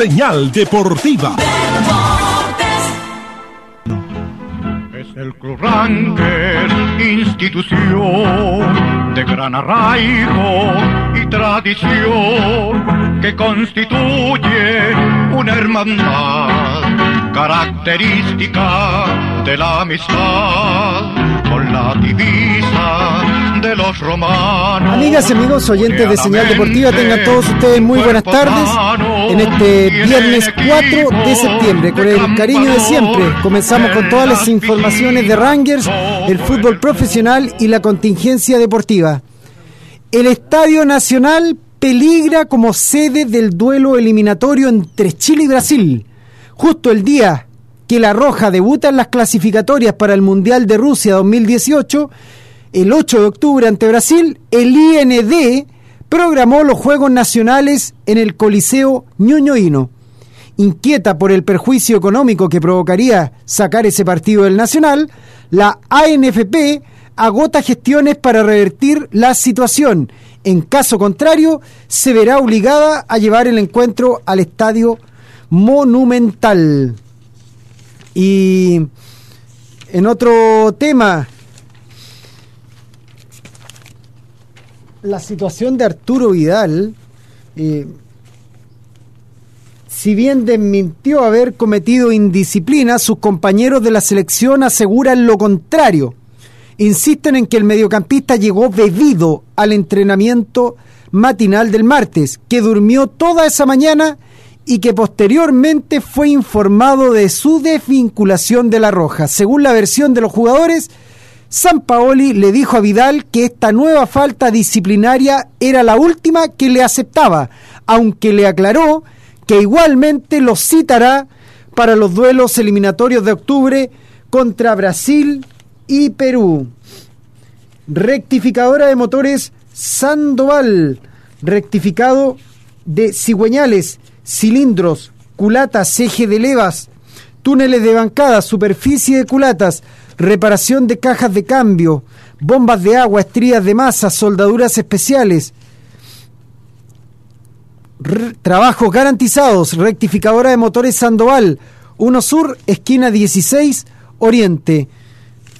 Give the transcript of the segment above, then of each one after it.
Señal Deportiva. Es el Club Ranger, institución de gran arraigo y tradición que constituye una hermandad característica de la amistad la divisa de los romanos. Amigas y amigos oyentes de Señal Deportiva, tengan todos ustedes muy buenas tardes en este viernes 4 de septiembre. Con el cariño de siempre, comenzamos con todas las informaciones de Rangers, el fútbol profesional y la contingencia deportiva. El Estadio Nacional peligra como sede del duelo eliminatorio entre Chile y Brasil. Justo el día que la Roja debuta en las clasificatorias para el Mundial de Rusia 2018, el 8 de octubre ante Brasil, el IND programó los Juegos Nacionales en el Coliseo Ñuñoíno. Inquieta por el perjuicio económico que provocaría sacar ese partido del Nacional, la ANFP agota gestiones para revertir la situación. En caso contrario, se verá obligada a llevar el encuentro al estadio monumental. Y en otro tema, la situación de Arturo Vidal, eh, si bien desmintió haber cometido indisciplina, sus compañeros de la selección aseguran lo contrario. Insisten en que el mediocampista llegó bebido al entrenamiento matinal del martes, que durmió toda esa mañana y que posteriormente fue informado de su desvinculación de la Roja. Según la versión de los jugadores, San Paoli le dijo a Vidal que esta nueva falta disciplinaria era la última que le aceptaba, aunque le aclaró que igualmente lo citará para los duelos eliminatorios de octubre contra Brasil y Perú. Rectificadora de motores Sandoval, rectificado de cigüeñales, cilindros, culatas, eje de levas, túneles de bancada, superficie de culatas, reparación de cajas de cambio, bombas de agua, estrías de masa, soldaduras especiales, trabajos garantizados, rectificadora de motores Sandoval, 1 Sur, esquina 16, Oriente.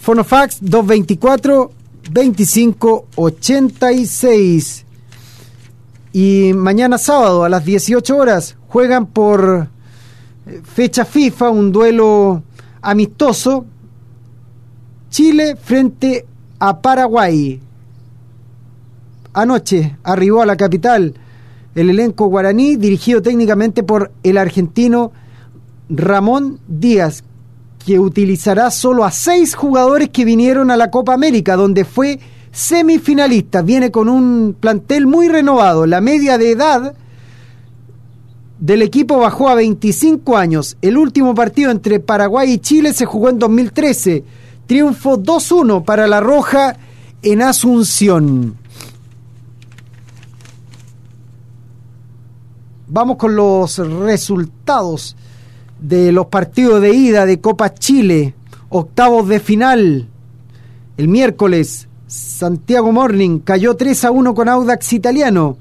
Fonofax 224 2586. Y mañana sábado a las 18 horas juegan por eh, fecha FIFA un duelo amistoso Chile frente a Paraguay. Anoche arribó a la capital el elenco guaraní dirigido técnicamente por el argentino Ramón Díaz, que utilizará solo a seis jugadores que vinieron a la Copa América, donde fue semifinalista. Viene con un plantel muy renovado. La media de edad del equipo bajó a 25 años. El último partido entre Paraguay y Chile se jugó en 2013. Triunfo 2-1 para la Roja en Asunción. Vamos con los resultados de los partidos de ida de Copa Chile, octavos de final. El miércoles, Santiago Morning cayó 3 a 1 con Audax Italiano.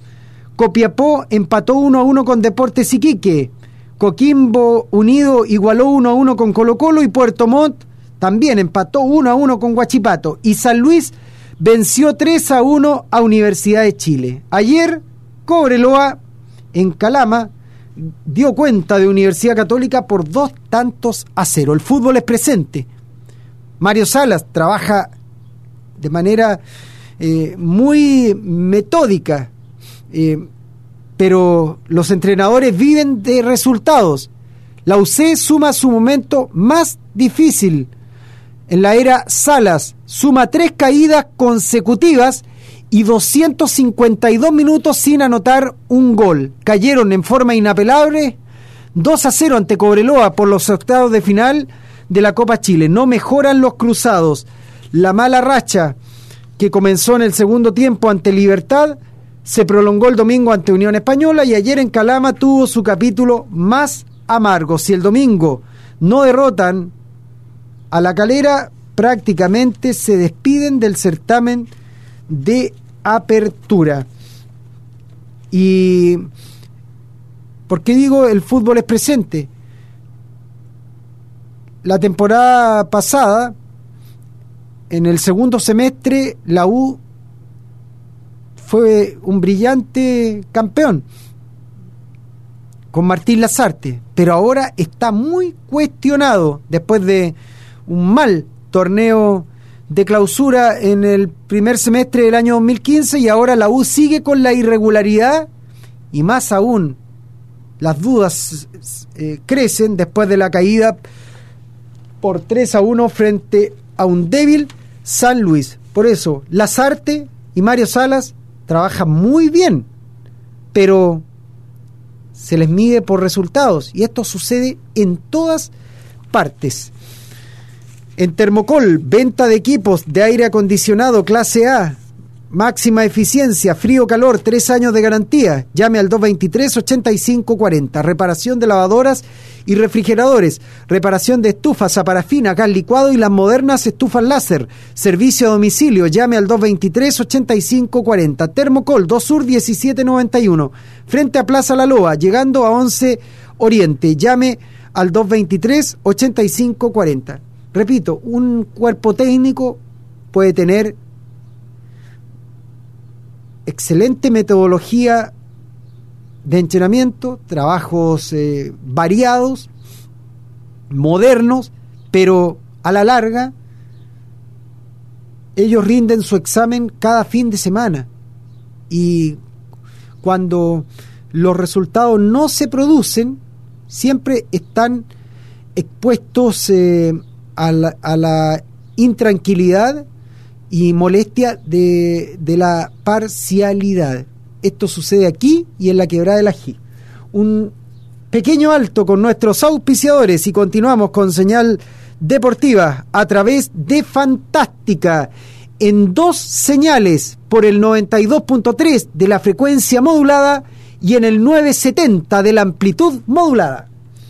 Copiapó empató 1 a 1 con Deportes Iquique. Coquimbo Unido igualó 1 a 1 con Colo Colo y Puerto Montt también empató 1 a 1 con Guachipato. Y San Luis venció 3 a 1 a Universidad de Chile. Ayer, Cobreloa en Calama dio cuenta de Universidad Católica por dos tantos a cero. El fútbol es presente. Mario Salas trabaja de manera eh, muy metódica, eh, pero los entrenadores viven de resultados. La UC suma su momento más difícil en la era Salas, suma tres caídas consecutivas y 252 minutos sin anotar un gol. Cayeron en forma inapelable 2 a 0 ante Cobreloa por los octavos de final de la Copa Chile. No mejoran los cruzados. La mala racha que comenzó en el segundo tiempo ante Libertad se prolongó el domingo ante Unión Española y ayer en Calama tuvo su capítulo más amargo. Si el domingo no derrotan a la calera, prácticamente se despiden del certamen de apertura. Y ¿por qué digo el fútbol es presente? La temporada pasada, en el segundo semestre, la U fue un brillante campeón con Martín Lazarte, pero ahora está muy cuestionado después de un mal torneo de clausura en el primer semestre del año 2015 y ahora la U sigue con la irregularidad y más aún las dudas eh, crecen después de la caída por 3 a 1 frente a un débil San Luis. Por eso, Lazarte y Mario Salas trabaja muy bien, pero se les mide por resultados y esto sucede en todas partes. En Termocol, venta de equipos de aire acondicionado clase A, Máxima eficiencia, frío, calor, tres años de garantía. Llame al 223-8540. Reparación de lavadoras y refrigeradores. Reparación de estufas a parafina, gas licuado y las modernas estufas láser. Servicio a domicilio. Llame al 223-8540. Termocol, 2 Sur 1791. Frente a Plaza La Loa, llegando a 11 Oriente. Llame al 223-8540. Repito, un cuerpo técnico puede tener excelente metodología de entrenamiento, trabajos eh, variados, modernos, pero a la larga ellos rinden su examen cada fin de semana. Y cuando los resultados no se producen, siempre están expuestos eh, a, la, a la intranquilidad y molestia de, de la parcialidad. Esto sucede aquí y en la quebrada de la G. Un pequeño alto con nuestros auspiciadores y continuamos con señal deportiva a través de Fantástica en dos señales por el 92.3 de la frecuencia modulada y en el 970 de la amplitud modulada.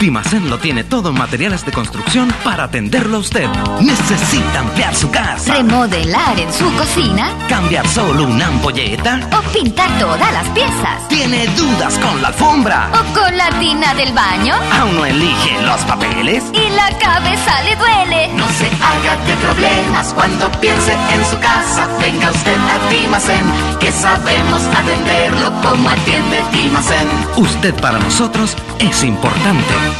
Dimacén lo tiene todo en materiales de construcción para atenderlo a usted. ¿Necesita ampliar su casa? ¿Remodelar en su cocina? ¿Cambiar solo una ampolleta? ¿O pintar todas las piezas? ¿Tiene dudas con la alfombra? ¿O con la tina del baño? ¿Aún no elige los papeles? ¿Y la cabeza le duele? No se haga de problemas cuando piense en su casa. Venga usted a Dimacén, que sabemos atenderlo como atiende Dimacén. Usted para nosotros es importante.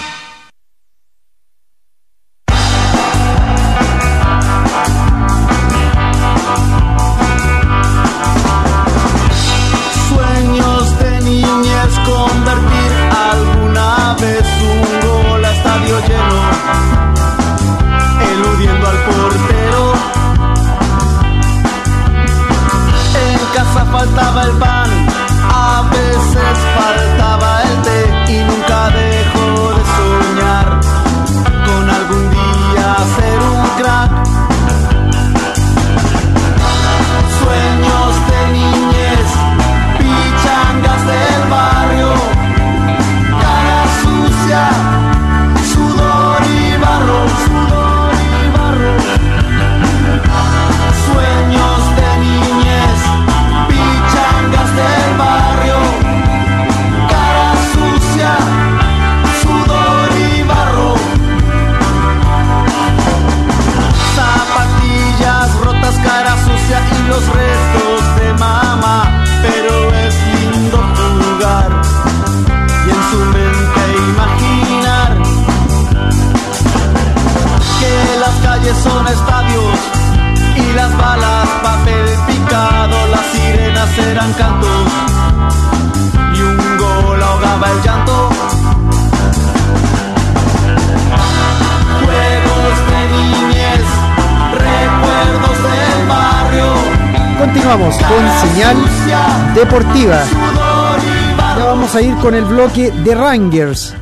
A ir con el bloque de Rangers.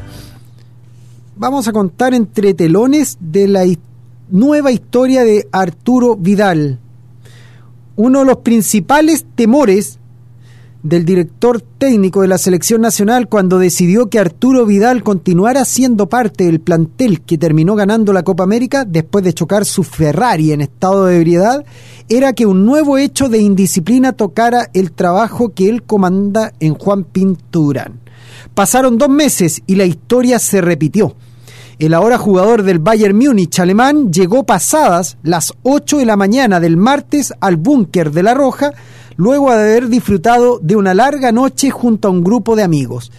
Vamos a contar entre telones de la nueva historia de Arturo Vidal. Uno de los principales temores del director técnico de la selección nacional cuando decidió que Arturo Vidal continuara siendo parte del plantel que terminó ganando la Copa América después de chocar su Ferrari en estado de ebriedad, era que un nuevo hecho de indisciplina tocara el trabajo que él comanda en Juan Pinturán. Pasaron dos meses y la historia se repitió. El ahora jugador del Bayern Múnich alemán llegó pasadas las 8 de la mañana del martes al búnker de La Roja, luego de haber disfrutado de una larga noche junto a un grupo de amigos.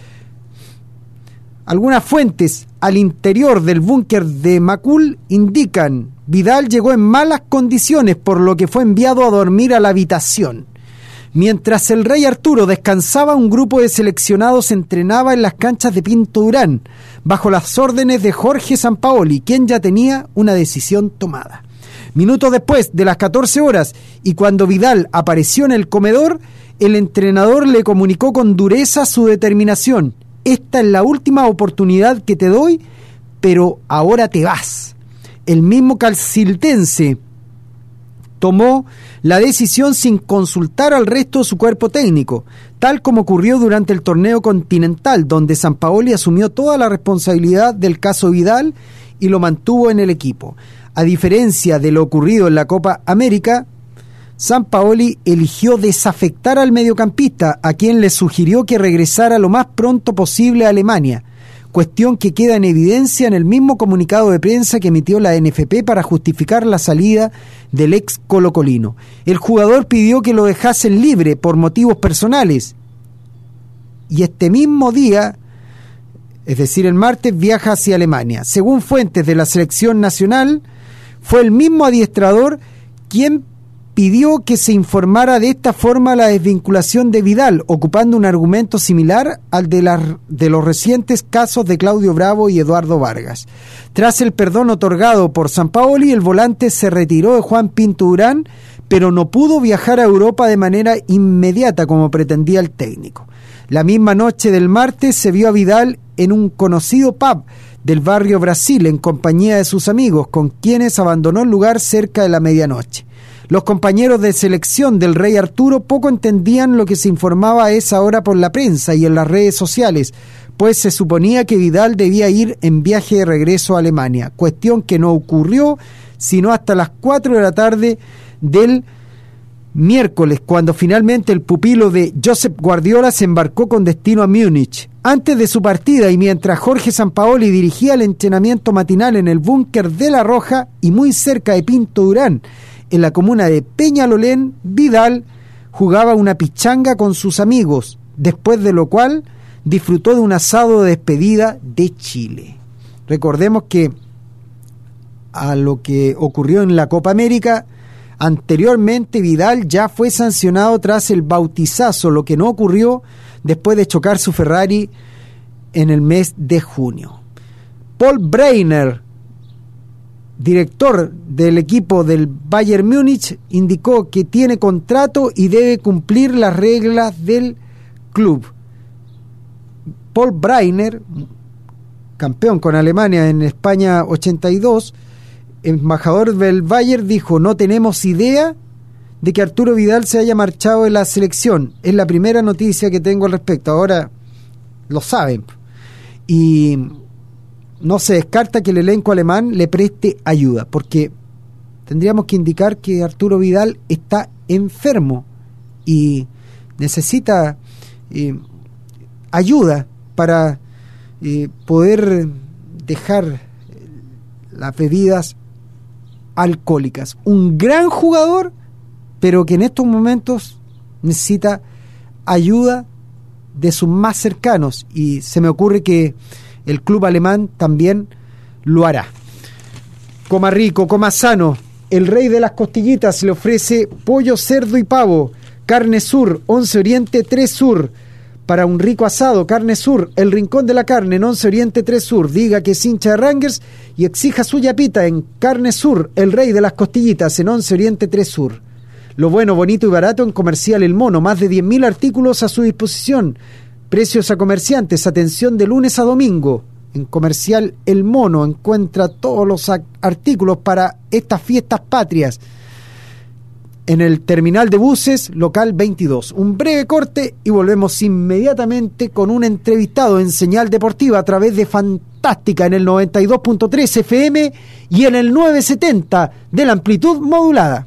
Algunas fuentes al interior del búnker de Macul indican Vidal llegó en malas condiciones por lo que fue enviado a dormir a la habitación. Mientras el rey Arturo descansaba, un grupo de seleccionados entrenaba en las canchas de Pinto Durán, bajo las órdenes de Jorge Sampaoli, quien ya tenía una decisión tomada. Minutos después de las 14 horas y cuando Vidal apareció en el comedor, el entrenador le comunicó con dureza su determinación. Esta es la última oportunidad que te doy, pero ahora te vas. El mismo calciltense tomó la decisión sin consultar al resto de su cuerpo técnico, tal como ocurrió durante el torneo continental, donde San Paoli asumió toda la responsabilidad del caso Vidal y lo mantuvo en el equipo. A diferencia de lo ocurrido en la Copa América, San Paoli eligió desafectar al mediocampista, a quien le sugirió que regresara lo más pronto posible a Alemania cuestión que queda en evidencia en el mismo comunicado de prensa que emitió la NFP para justificar la salida del ex colocolino. El jugador pidió que lo dejasen libre por motivos personales y este mismo día, es decir, el martes, viaja hacia Alemania. Según fuentes de la selección nacional, fue el mismo adiestrador quien pidió que se informara de esta forma la desvinculación de Vidal, ocupando un argumento similar al de, de los recientes casos de Claudio Bravo y Eduardo Vargas. Tras el perdón otorgado por San Paoli, el volante se retiró de Juan Pinto Durán, pero no pudo viajar a Europa de manera inmediata como pretendía el técnico. La misma noche del martes se vio a Vidal en un conocido pub del barrio Brasil en compañía de sus amigos, con quienes abandonó el lugar cerca de la medianoche. Los compañeros de selección del rey Arturo poco entendían lo que se informaba a esa hora por la prensa y en las redes sociales, pues se suponía que Vidal debía ir en viaje de regreso a Alemania, cuestión que no ocurrió sino hasta las 4 de la tarde del miércoles, cuando finalmente el pupilo de Josep Guardiola se embarcó con destino a Múnich. Antes de su partida y mientras Jorge Sampaoli dirigía el entrenamiento matinal en el búnker de La Roja y muy cerca de Pinto Durán, en la comuna de Peñalolén, Vidal jugaba una pichanga con sus amigos, después de lo cual disfrutó de un asado de despedida de Chile. Recordemos que a lo que ocurrió en la Copa América, anteriormente Vidal ya fue sancionado tras el bautizazo, lo que no ocurrió después de chocar su Ferrari en el mes de junio. Paul Breiner, director del equipo del Bayern Múnich indicó que tiene contrato y debe cumplir las reglas del club. Paul Breiner, campeón con Alemania en España 82, embajador del Bayern, dijo, no tenemos idea de que Arturo Vidal se haya marchado de la selección. Es la primera noticia que tengo al respecto. Ahora lo saben. Y no se descarta que el elenco alemán le preste ayuda, porque tendríamos que indicar que Arturo Vidal está enfermo y necesita eh, ayuda para eh, poder dejar las bebidas alcohólicas. Un gran jugador, pero que en estos momentos necesita ayuda de sus más cercanos y se me ocurre que el club alemán también lo hará. Coma rico, coma sano. El rey de las costillitas le ofrece pollo, cerdo y pavo, Carne Sur, 11 Oriente 3 Sur. Para un rico asado, Carne Sur, el rincón de la carne en 11 Oriente 3 Sur. Diga que es hincha de Rangers y exija su yapita en Carne Sur, el rey de las costillitas en 11 Oriente 3 Sur. Lo bueno, bonito y barato en Comercial El Mono, más de 10.000 artículos a su disposición. Precios a comerciantes, atención de lunes a domingo. En Comercial El Mono encuentra todos los artículos para estas fiestas patrias en el terminal de buses local 22. Un breve corte y volvemos inmediatamente con un entrevistado en señal deportiva a través de Fantástica en el 92.3 FM y en el 970 de la amplitud modulada.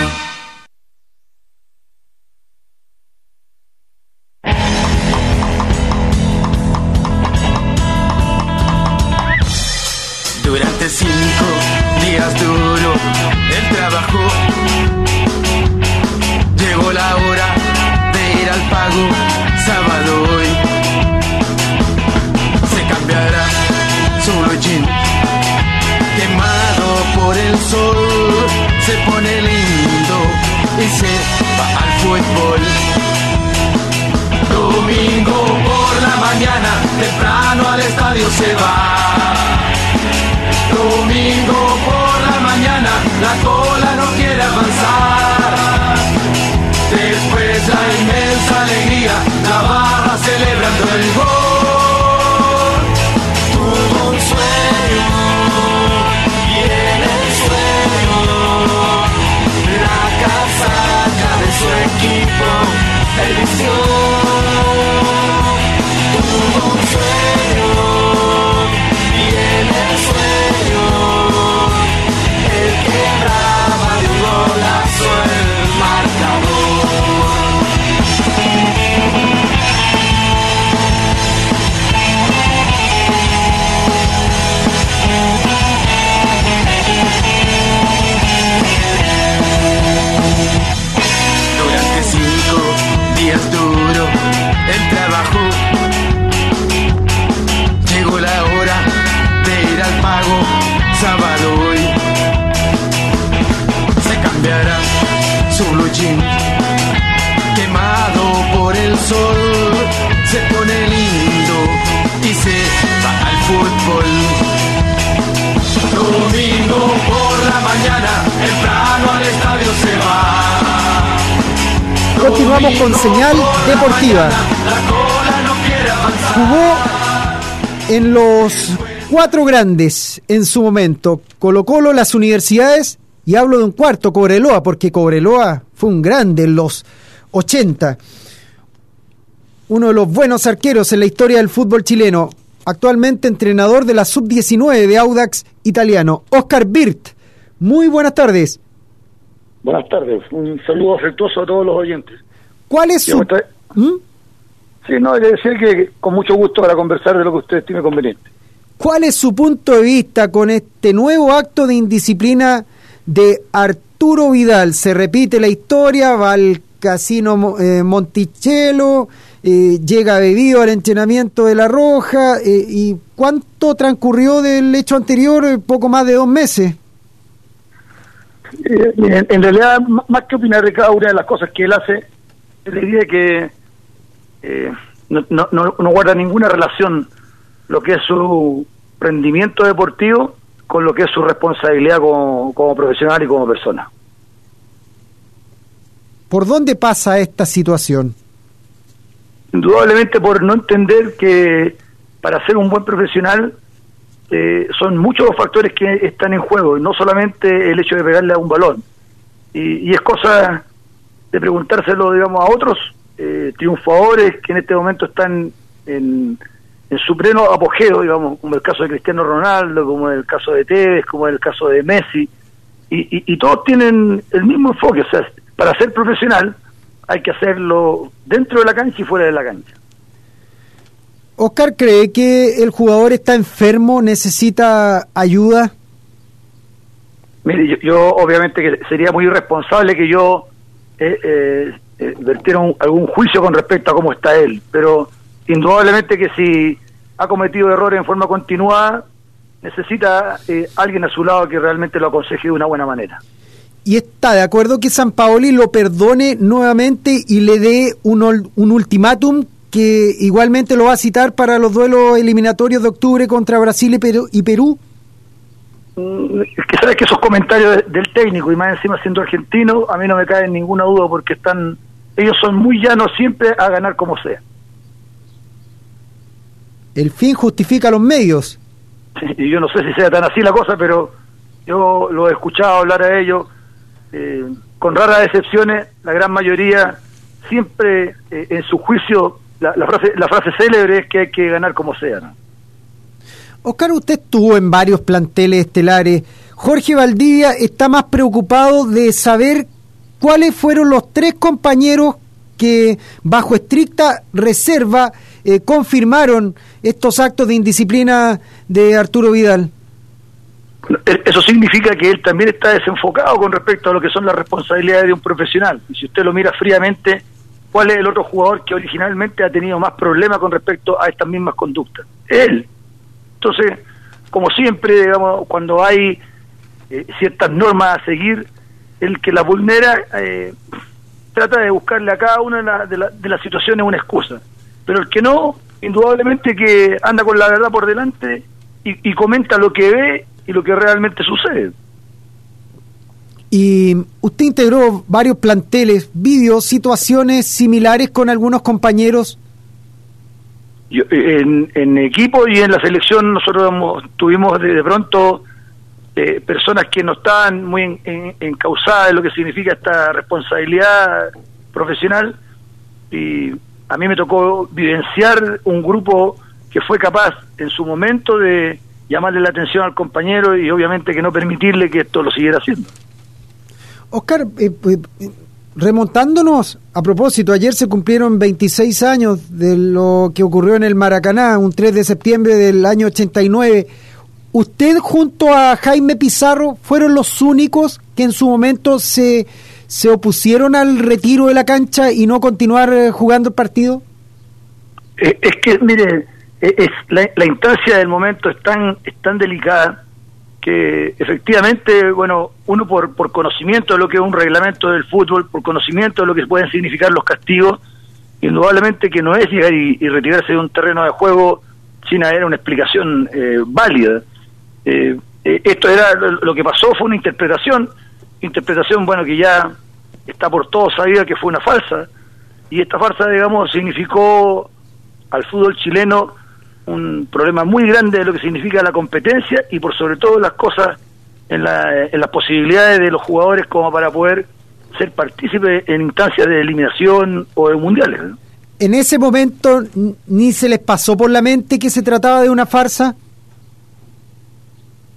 Continuamos con señal deportiva. Jugó en los cuatro grandes en su momento. Colo Colo, las universidades, y hablo de un cuarto, Cobreloa, porque Cobreloa fue un grande en los 80. Uno de los buenos arqueros en la historia del fútbol chileno. Actualmente entrenador de la sub-19 de Audax italiano. Oscar Birt. Muy buenas tardes. Buenas tardes, un saludo afectuoso a todos los oyentes. ¿Cuál es su... ¿Mm? Sí, no, le decía que con mucho gusto para conversar de lo que usted estime conveniente. ¿Cuál es su punto de vista con este nuevo acto de indisciplina de Arturo Vidal? Se repite la historia, va al casino eh, Monticello, eh, llega bebido al entrenamiento de La Roja, eh, ¿y cuánto transcurrió del hecho anterior? Poco más de dos meses. En, en realidad, más que opinar de cada una de las cosas que él hace, le diría que eh, no, no, no- no guarda ninguna relación lo que es su rendimiento deportivo con lo que es su responsabilidad como, como profesional y como persona. ¿Por dónde pasa esta situación? Indudablemente por no entender que para ser un buen profesional eh, son muchos los factores que están en juego, y no solamente el hecho de pegarle a un balón. Y, y es cosa de preguntárselo, digamos, a otros eh, triunfadores que en este momento están en, en su pleno apogeo, digamos, como el caso de Cristiano Ronaldo, como el caso de Tevez, como el caso de Messi, y, y, todos tienen el mismo enfoque, o sea, para ser profesional hay que hacerlo dentro de la cancha y fuera de la cancha. Oscar cree que el jugador está enfermo, necesita ayuda. Mire, yo, yo obviamente que sería muy irresponsable que yo eh, eh, eh, vertiera un- algún juicio con respecto a cómo está él, pero indudablemente que si ha cometido errores en forma continuada, necesita eh, alguien a su lado que realmente lo aconseje de una buena manera. Y está de acuerdo que San Paoli lo perdone nuevamente y le dé un, un ultimátum que igualmente lo va a citar para los duelos eliminatorios de octubre contra Brasil Perú. Y Perú. Es que sabes que esos comentarios de- del técnico y más encima siendo argentino, a mí no me cae ninguna duda porque están ellos son muy llanos siempre a ganar como sea. El fin justifica los medios. Y yo no sé si sea tan así la cosa, pero yo lo he escuchado hablar a ellos, eh, con raras excepciones, la gran mayoría, siempre eh, en su juicio, la, la frase, la frase célebre es que hay que ganar como sea. ¿no? Oscar, usted estuvo en varios planteles estelares. Jorge Valdivia está más preocupado de saber cuáles fueron los tres compañeros que bajo estricta reserva eh, confirmaron estos actos de indisciplina de Arturo Vidal. Eso significa que él también está desenfocado con respecto a lo que son las responsabilidades de un profesional. Y si usted lo mira fríamente, ¿cuál es el otro jugador que originalmente ha tenido más problemas con respecto a estas mismas conductas? Él. Entonces, como siempre, digamos, cuando hay eh, ciertas normas a seguir, el que las vulnera eh, trata de buscarle a cada una de, la- de la- de las situaciones una excusa. Pero el que no, indudablemente que anda con la verdad por delante y, comenta lo que ve y lo que realmente sucede. Y usted integró varios planteles, vivió situaciones similares con algunos compañeros. Yo, en, en equipo y en la selección nosotros tuvimos de, de pronto eh, personas que no estaban muy en- en- encausadas en lo que significa esta responsabilidad profesional y a mí me tocó vivenciar un grupo que fue capaz en su momento de llamarle la atención al compañero y obviamente que no permitirle que esto lo siguiera haciendo. Oscar, eh, eh, remontándonos, a propósito, ayer se cumplieron 26 años de lo que ocurrió en el Maracaná, un 3 de septiembre del año 89. ¿Usted junto a Jaime Pizarro fueron los únicos que en su momento se, se opusieron al retiro de la cancha y no continuar eh, jugando el partido? Eh, es que, mire, eh, la, la instancia del momento es tan, es tan delicada que efectivamente, bueno, uno por, por conocimiento de lo que es un reglamento del fútbol, por conocimiento de lo que pueden significar los castigos, indudablemente que no es llegar y, retirarse de un terreno de juego sin haber una explicación eh, válida. Eh, eh, esto era lo, que pasó fue una interpretación, interpretación, bueno, que ya está por todos sabida que fue una falsa, y esta farsa, digamos, significó al fútbol chileno un problema muy grande de lo que significa la competencia y por sobre todo las cosas en, la- en las posibilidades de los jugadores como para poder ser partícipes en instancias de eliminación o de mundiales. ¿no? En ese momento ni se les pasó por la mente que se trataba de una farsa.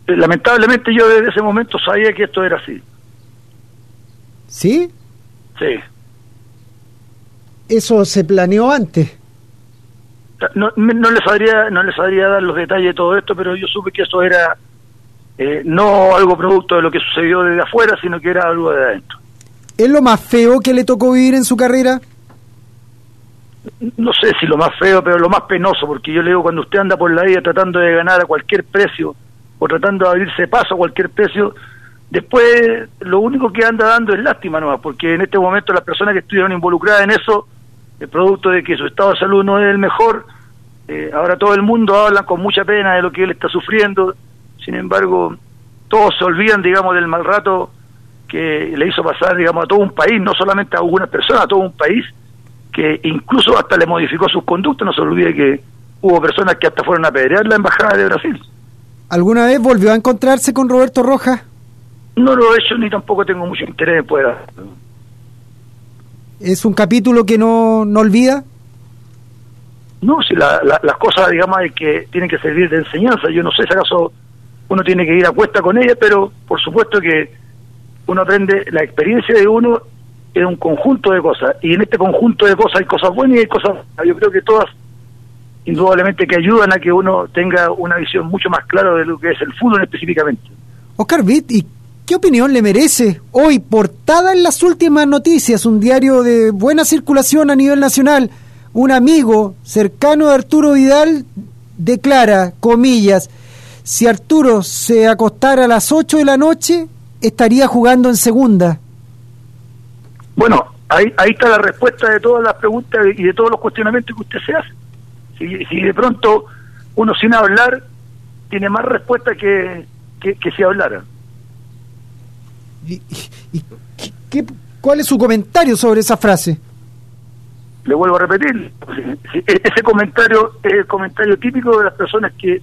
Eh, Lamentablemente yo desde ese momento sabía que esto era así. ¿Sí? Sí. Eso se planeó antes. No, no les sabría no les sabría dar los detalles de todo esto, pero yo supe que eso era eh, no algo producto de lo que sucedió desde afuera, sino que era algo de adentro. ¿Es lo más feo que le tocó vivir en su carrera? no sé si lo más feo, pero lo más penoso, porque yo le digo, cuando usted anda por la vida tratando de ganar a cualquier precio o tratando de abrirse paso a cualquier precio, después lo único que anda dando es lástima nomás, porque en este momento las personas que estuvieron involucradas en eso, el producto de que su estado de salud no es el mejor, Eh, ahora todo el mundo habla con mucha pena de lo que él está sufriendo, sin embargo, todos se olvidan, digamos, del mal rato que le hizo pasar, digamos, a todo un país, no solamente a algunas personas, a todo un país, que incluso hasta le modificó sus conductas, no se olvide que hubo personas que hasta fueron a pedrear la embajada de Brasil. ¿Alguna vez volvió a encontrarse con Roberto Rojas? No lo he hecho ni tampoco tengo mucho interés en poder hacerlo. ¿Es un capítulo que no, no olvida? No, si la- la- las cosas, digamos, hay que tienen que servir de enseñanza. Yo no sé si acaso uno tiene que ir a cuesta con ella, pero por supuesto que uno aprende, la experiencia de uno es un conjunto de cosas, y en este conjunto de cosas hay cosas buenas y hay cosas, malas. yo creo que todas, indudablemente, que ayudan a que uno tenga una visión mucho más clara de lo que es el fútbol específicamente. Oscar Witt, ¿y qué opinión le merece hoy, portada en las últimas noticias, un diario de buena circulación a nivel nacional? Un amigo cercano de Arturo Vidal declara, comillas, si Arturo se acostara a las 8 de la noche, estaría jugando en segunda. Bueno, ahí, ahí está la respuesta de todas las preguntas y de todos los cuestionamientos que usted se hace. Si, si de pronto uno sin hablar tiene más respuesta que, que, que si hablara. ¿Y, y- y qué- cuál es su comentario sobre esa frase? Le vuelvo a repetir, ese comentario es el comentario típico de las personas que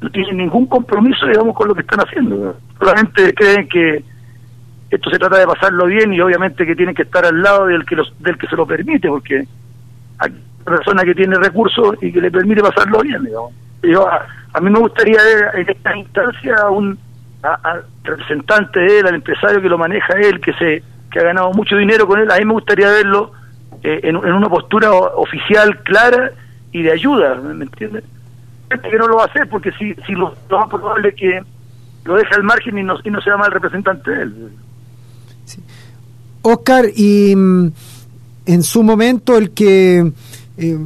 no tienen ningún compromiso, digamos, con lo que están haciendo. Solamente creen que esto se trata de pasarlo bien y obviamente que tienen que estar al lado del que, los, del que se lo permite, porque hay persona que tiene recursos y que le permite pasarlo bien. Digamos. Yo, a, a mí me gustaría ver en esta instancia a un a- representante de él, al empresario que lo maneja él, que se que ha ganado mucho dinero con él, a mí me gustaría verlo eh, en, una postura oficial clara y de ayuda, ¿me entiendes? Gente que no lo va a hacer porque si, si lo, lo más probable que lo deja al margen y no, y no se llama el representante de él. Oscar, y mm, en su momento el que eh,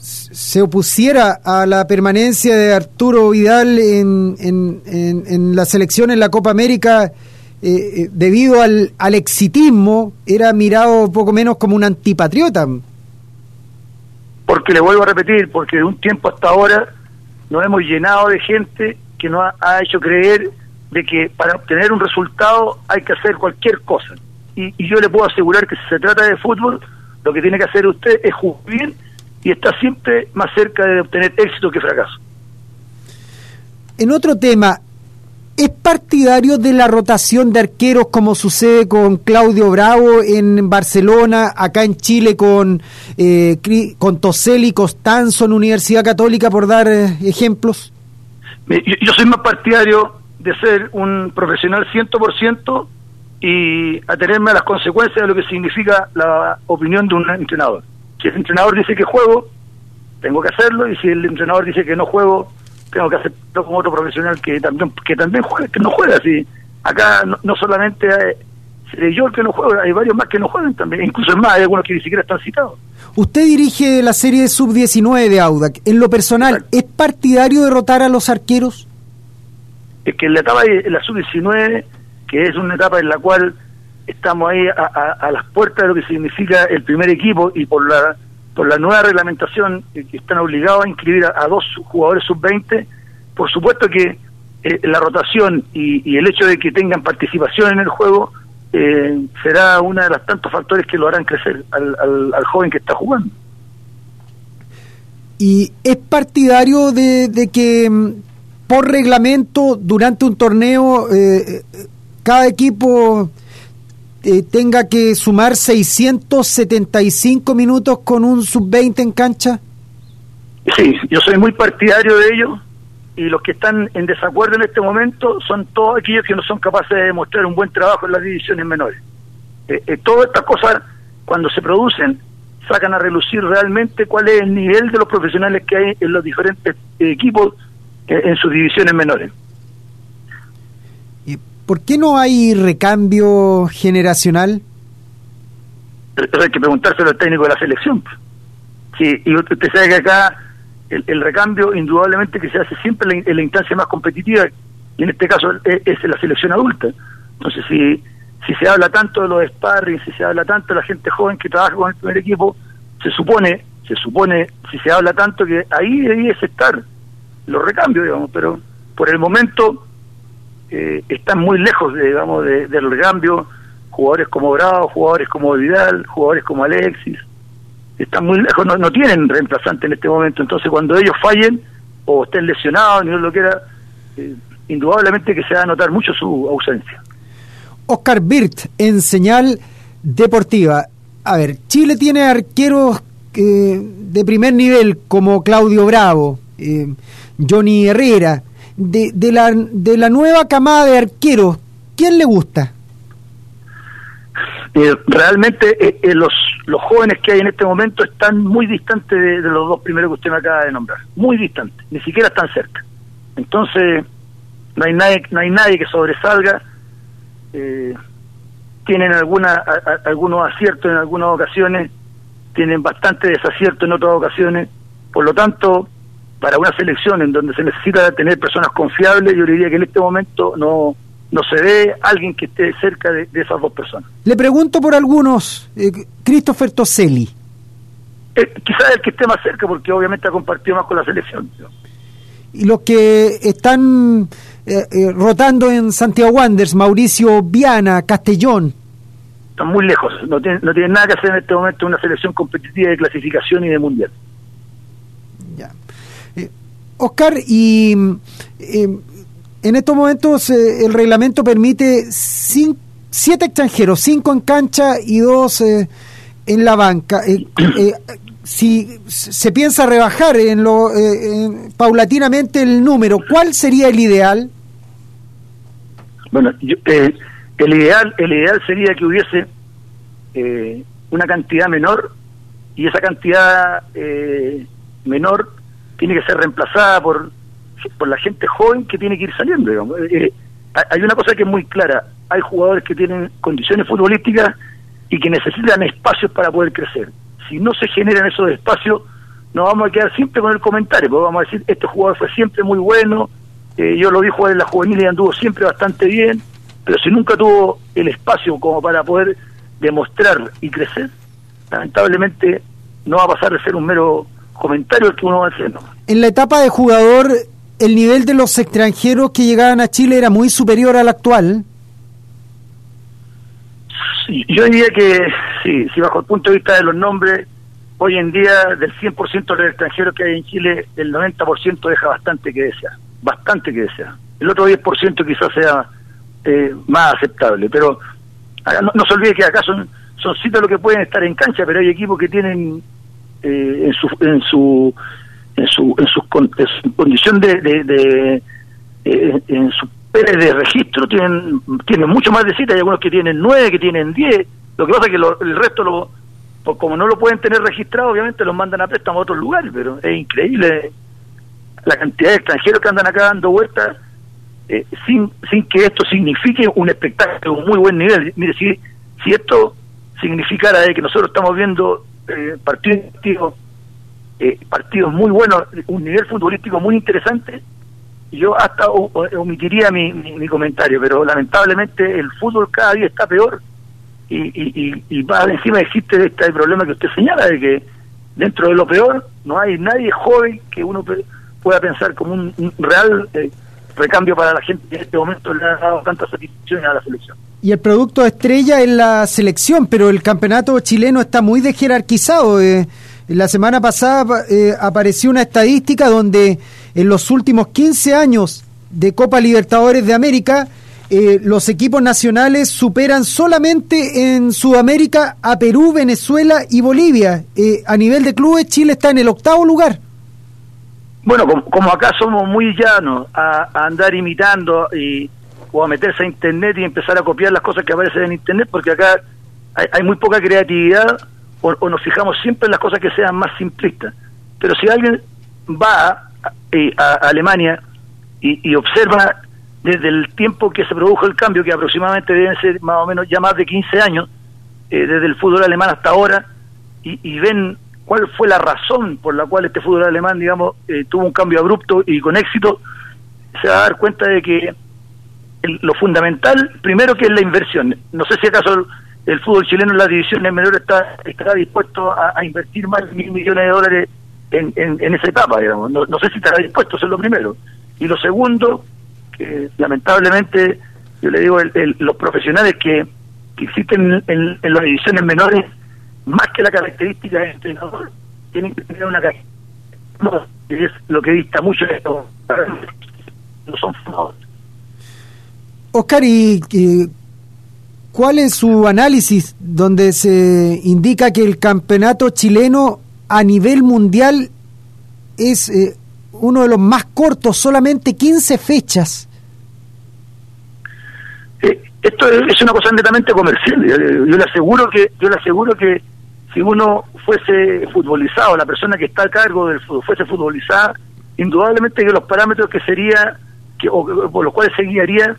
se opusiera a la permanencia de Arturo Vidal en, en, en- en la selección en la Copa América eh, eh, debido al, al exitismo era mirado poco menos como un antipatriota. Porque le vuelvo a repetir, porque de un tiempo hasta ahora nos hemos llenado de gente que nos ha, ha hecho creer de que para obtener un resultado hay que hacer cualquier cosa. Y, y yo le puedo asegurar que si se trata de fútbol, lo que tiene que hacer usted es jugar bien y está siempre más cerca de obtener éxito que fracaso. En otro tema, ¿es partidario de la rotación de arqueros como sucede con Claudio Bravo en Barcelona, acá en Chile con, eh, con Toseli, Costanzo en Universidad Católica, por dar eh, ejemplos? Yo soy más partidario de ser un profesional 100% y atenerme a las consecuencias de lo que significa la opinión de un entrenador. Si el entrenador dice que juego, tengo que hacerlo y si el entrenador dice que no juego, tengo que hacerlo como otro profesional que también que también juega, que no juega. Así, acá no, no solamente hay- seré yo el que no juega, hay varios más que no juegan también, incluso es más, hay algunos que ni siquiera están citados. Usted dirige la serie sub-19 de Audac. En lo personal, ¿es partidario de rotar a los arqueros? es que en la etapa de la sub-19, que es una etapa en la cual estamos ahí a, a- a las puertas de lo que significa el primer equipo y por la por la nueva reglamentación eh, que están obligados a inscribir a, dos jugadores sub-20, por supuesto que eh, la rotación y, el hecho de que tengan participación en el juego eh, será uno de los tantos factores que lo harán crecer al, al- al joven que está jugando. ¿Y es partidario de, que mm, por reglamento durante un torneo cada equipo eh, tenga que sumar 675 minutos con un sub-20 en cancha? Sí, yo soy muy partidario de ello y los que están en desacuerdo en este momento son todos aquellos que no son capaces de demostrar un buen trabajo en las divisiones menores. Eh, eh, todas estas cosas, cuando se producen, sacan a relucir realmente cuál es el nivel de los profesionales que hay en los diferentes equipos eh, en sus divisiones menores. ¿Por qué no hay recambio generacional? Pero hay que preguntárselo al técnico de la selección. Sí, y usted sabe que acá el, recambio indudablemente que se hace siempre en la, en la instancia más competitiva y en este caso es, es la selección adulta. Entonces, si, si se habla tanto de los sparring, si se habla tanto de la gente joven que trabaja con el primer equipo, se supone, se supone, si se habla tanto, que ahí debiese estar los recambios, digamos, pero por el momento eh, están muy lejos, digamos, del recambio jugadores como Bravo, jugadores como Vidal, jugadores como Alexis, están muy lejos, no, no tienen reemplazante en este momento, entonces cuando ellos fallen o estén lesionados, ni lo que era, eh, indudablemente que se va a notar mucho su ausencia. Oscar Birt, en señal deportiva. A ver, Chile tiene arqueros eh, de primer nivel como Claudio Bravo, eh, Johnny Herrera. De, de, la, de la nueva camada de arqueros, ¿quién le gusta? Eh, realmente los, los jóvenes que hay en este momento están muy distantes de, los dos primeros que usted me acaba de nombrar, muy distantes, ni siquiera están cerca. Entonces, no hay nadie, no hay nadie que sobresalga. Eh, tienen alguna, algunos aciertos en algunas ocasiones, tienen bastante desacierto en otras ocasiones. Por lo tanto, para una selección en donde se necesita tener personas confiables, yo diría que en este momento no, no se ve alguien que esté cerca de, esas dos personas. Le pregunto por algunos, eh, Christopher Toselli. Eh, quizás el que esté más cerca, porque obviamente ha compartido más con la selección. Y los que están eh, eh, rotando en Santiago Wanderers, Mauricio Viana, Castellón. Están muy lejos, no tienen, no tienen nada que hacer en este momento una selección competitiva de clasificación y de mundial. Eh, Oscar, y en estos momentos el reglamento permite siete extranjeros, cinco en cancha y dos en la banca. si se piensa rebajar en lo, paulatinamente el número, ¿cuál sería el ideal? Bueno, eh, el ideal el ideal sería que hubiese eh, una cantidad menor y esa cantidad eh, menor tiene que ser reemplazada por por la gente joven que tiene que ir saliendo. Digamos. hay una cosa que es muy clara: hay jugadores que tienen condiciones futbolísticas y que necesitan espacios para poder crecer. Si no se generan esos espacios, no vamos a quedar siempre con el comentario, porque vamos a decir, este jugador fue siempre muy bueno, eh, yo lo dijo en la juvenil y anduvo siempre bastante bien, pero si nunca tuvo el espacio como para poder demostrar y crecer, lamentablemente no va a pasar de ser un mero comentario el que uno va haciendo. En la etapa de jugador, el nivel de los extranjeros que llegaban a Chile era muy superior al actual. Sí, yo diría que sí, si bajo el punto de vista de los nombres, hoy en día del 100% de los extranjeros que hay en Chile, el 90% deja bastante que desear bastante que desea. El otro 10% quizás sea eh, más aceptable, pero no, se olvide que acá son, son sitios los que pueden estar en cancha, pero hay equipos que tienen eh, en, su, en su en su en su, condición de, de, eh, en su de registro tienen tienen mucho más de citas, hay algunos que tienen nueve, que tienen diez, lo que pasa es que el resto lo como no lo pueden tener registrado, obviamente los mandan a préstamo a otros lugares, pero es increíble la cantidad de extranjeros que andan acá dando vueltas eh, sin, sin que esto signifique un espectáculo de un muy buen nivel. Mire, si, si esto significara de que nosotros estamos viendo eh, partidos, eh, partidos muy buenos, un nivel futbolístico muy interesante, yo hasta omitiría mi, mi, comentario, pero lamentablemente el fútbol cada día está peor y, y, y, más encima existe este problema que usted señala, de que dentro de lo peor no hay nadie joven que uno pueda pensar como un, real eh, recambio para la gente que en este momento le ha dado tantas satisfacciones a la selección. Y el producto estrella es la selección, pero el campeonato chileno está muy desjerarquizado. Eh. La semana pasada eh, apareció una estadística donde en los últimos 15 años de Copa Libertadores de América, eh, los equipos nacionales superan solamente en Sudamérica a Perú, Venezuela y Bolivia. a nivel de clubes, Chile está en el octavo lugar. Bueno, como, acá somos muy llanos a, andar imitando y, o a meterse a internet y empezar a copiar las cosas que aparecen en internet, porque acá hay, muy poca creatividad o, nos fijamos siempre en las cosas que sean más simplistas. Pero si alguien va a, Alemania y, observa desde el tiempo que se produjo el cambio, que aproximadamente deben ser más o menos ya más de 15 años, eh, desde el fútbol alemán hasta ahora, y, y ven cuál fue la razón por la cual este fútbol alemán, digamos, eh, tuvo un cambio abrupto y con éxito, se va a dar cuenta de que lo fundamental, primero que es la inversión. No sé si acaso el fútbol chileno en las divisiones menores está, estará dispuesto a, invertir más de mil millones de dólares en, en, esa etapa, digamos. No, sé si estará dispuesto, eso es lo primero. Y lo segundo, que lamentablemente, yo le digo, los profesionales que, existen en, las divisiones menores, más que la característica del entrenador, tienen que tener una característica, que es lo que dista mucho de esto. No son Oscar, y ¿Cuál es su análisis donde se indica que el campeonato chileno a nivel mundial es eh, uno de los más cortos, solamente 15 fechas? Eh, esto es una cosa netamente comercial. Yo, le aseguro que yo le aseguro que si uno fuese futbolizado, la persona que está a cargo del fútbol fuese futbolizada, indudablemente que los parámetros que sería que, o, por los cuales se guiaría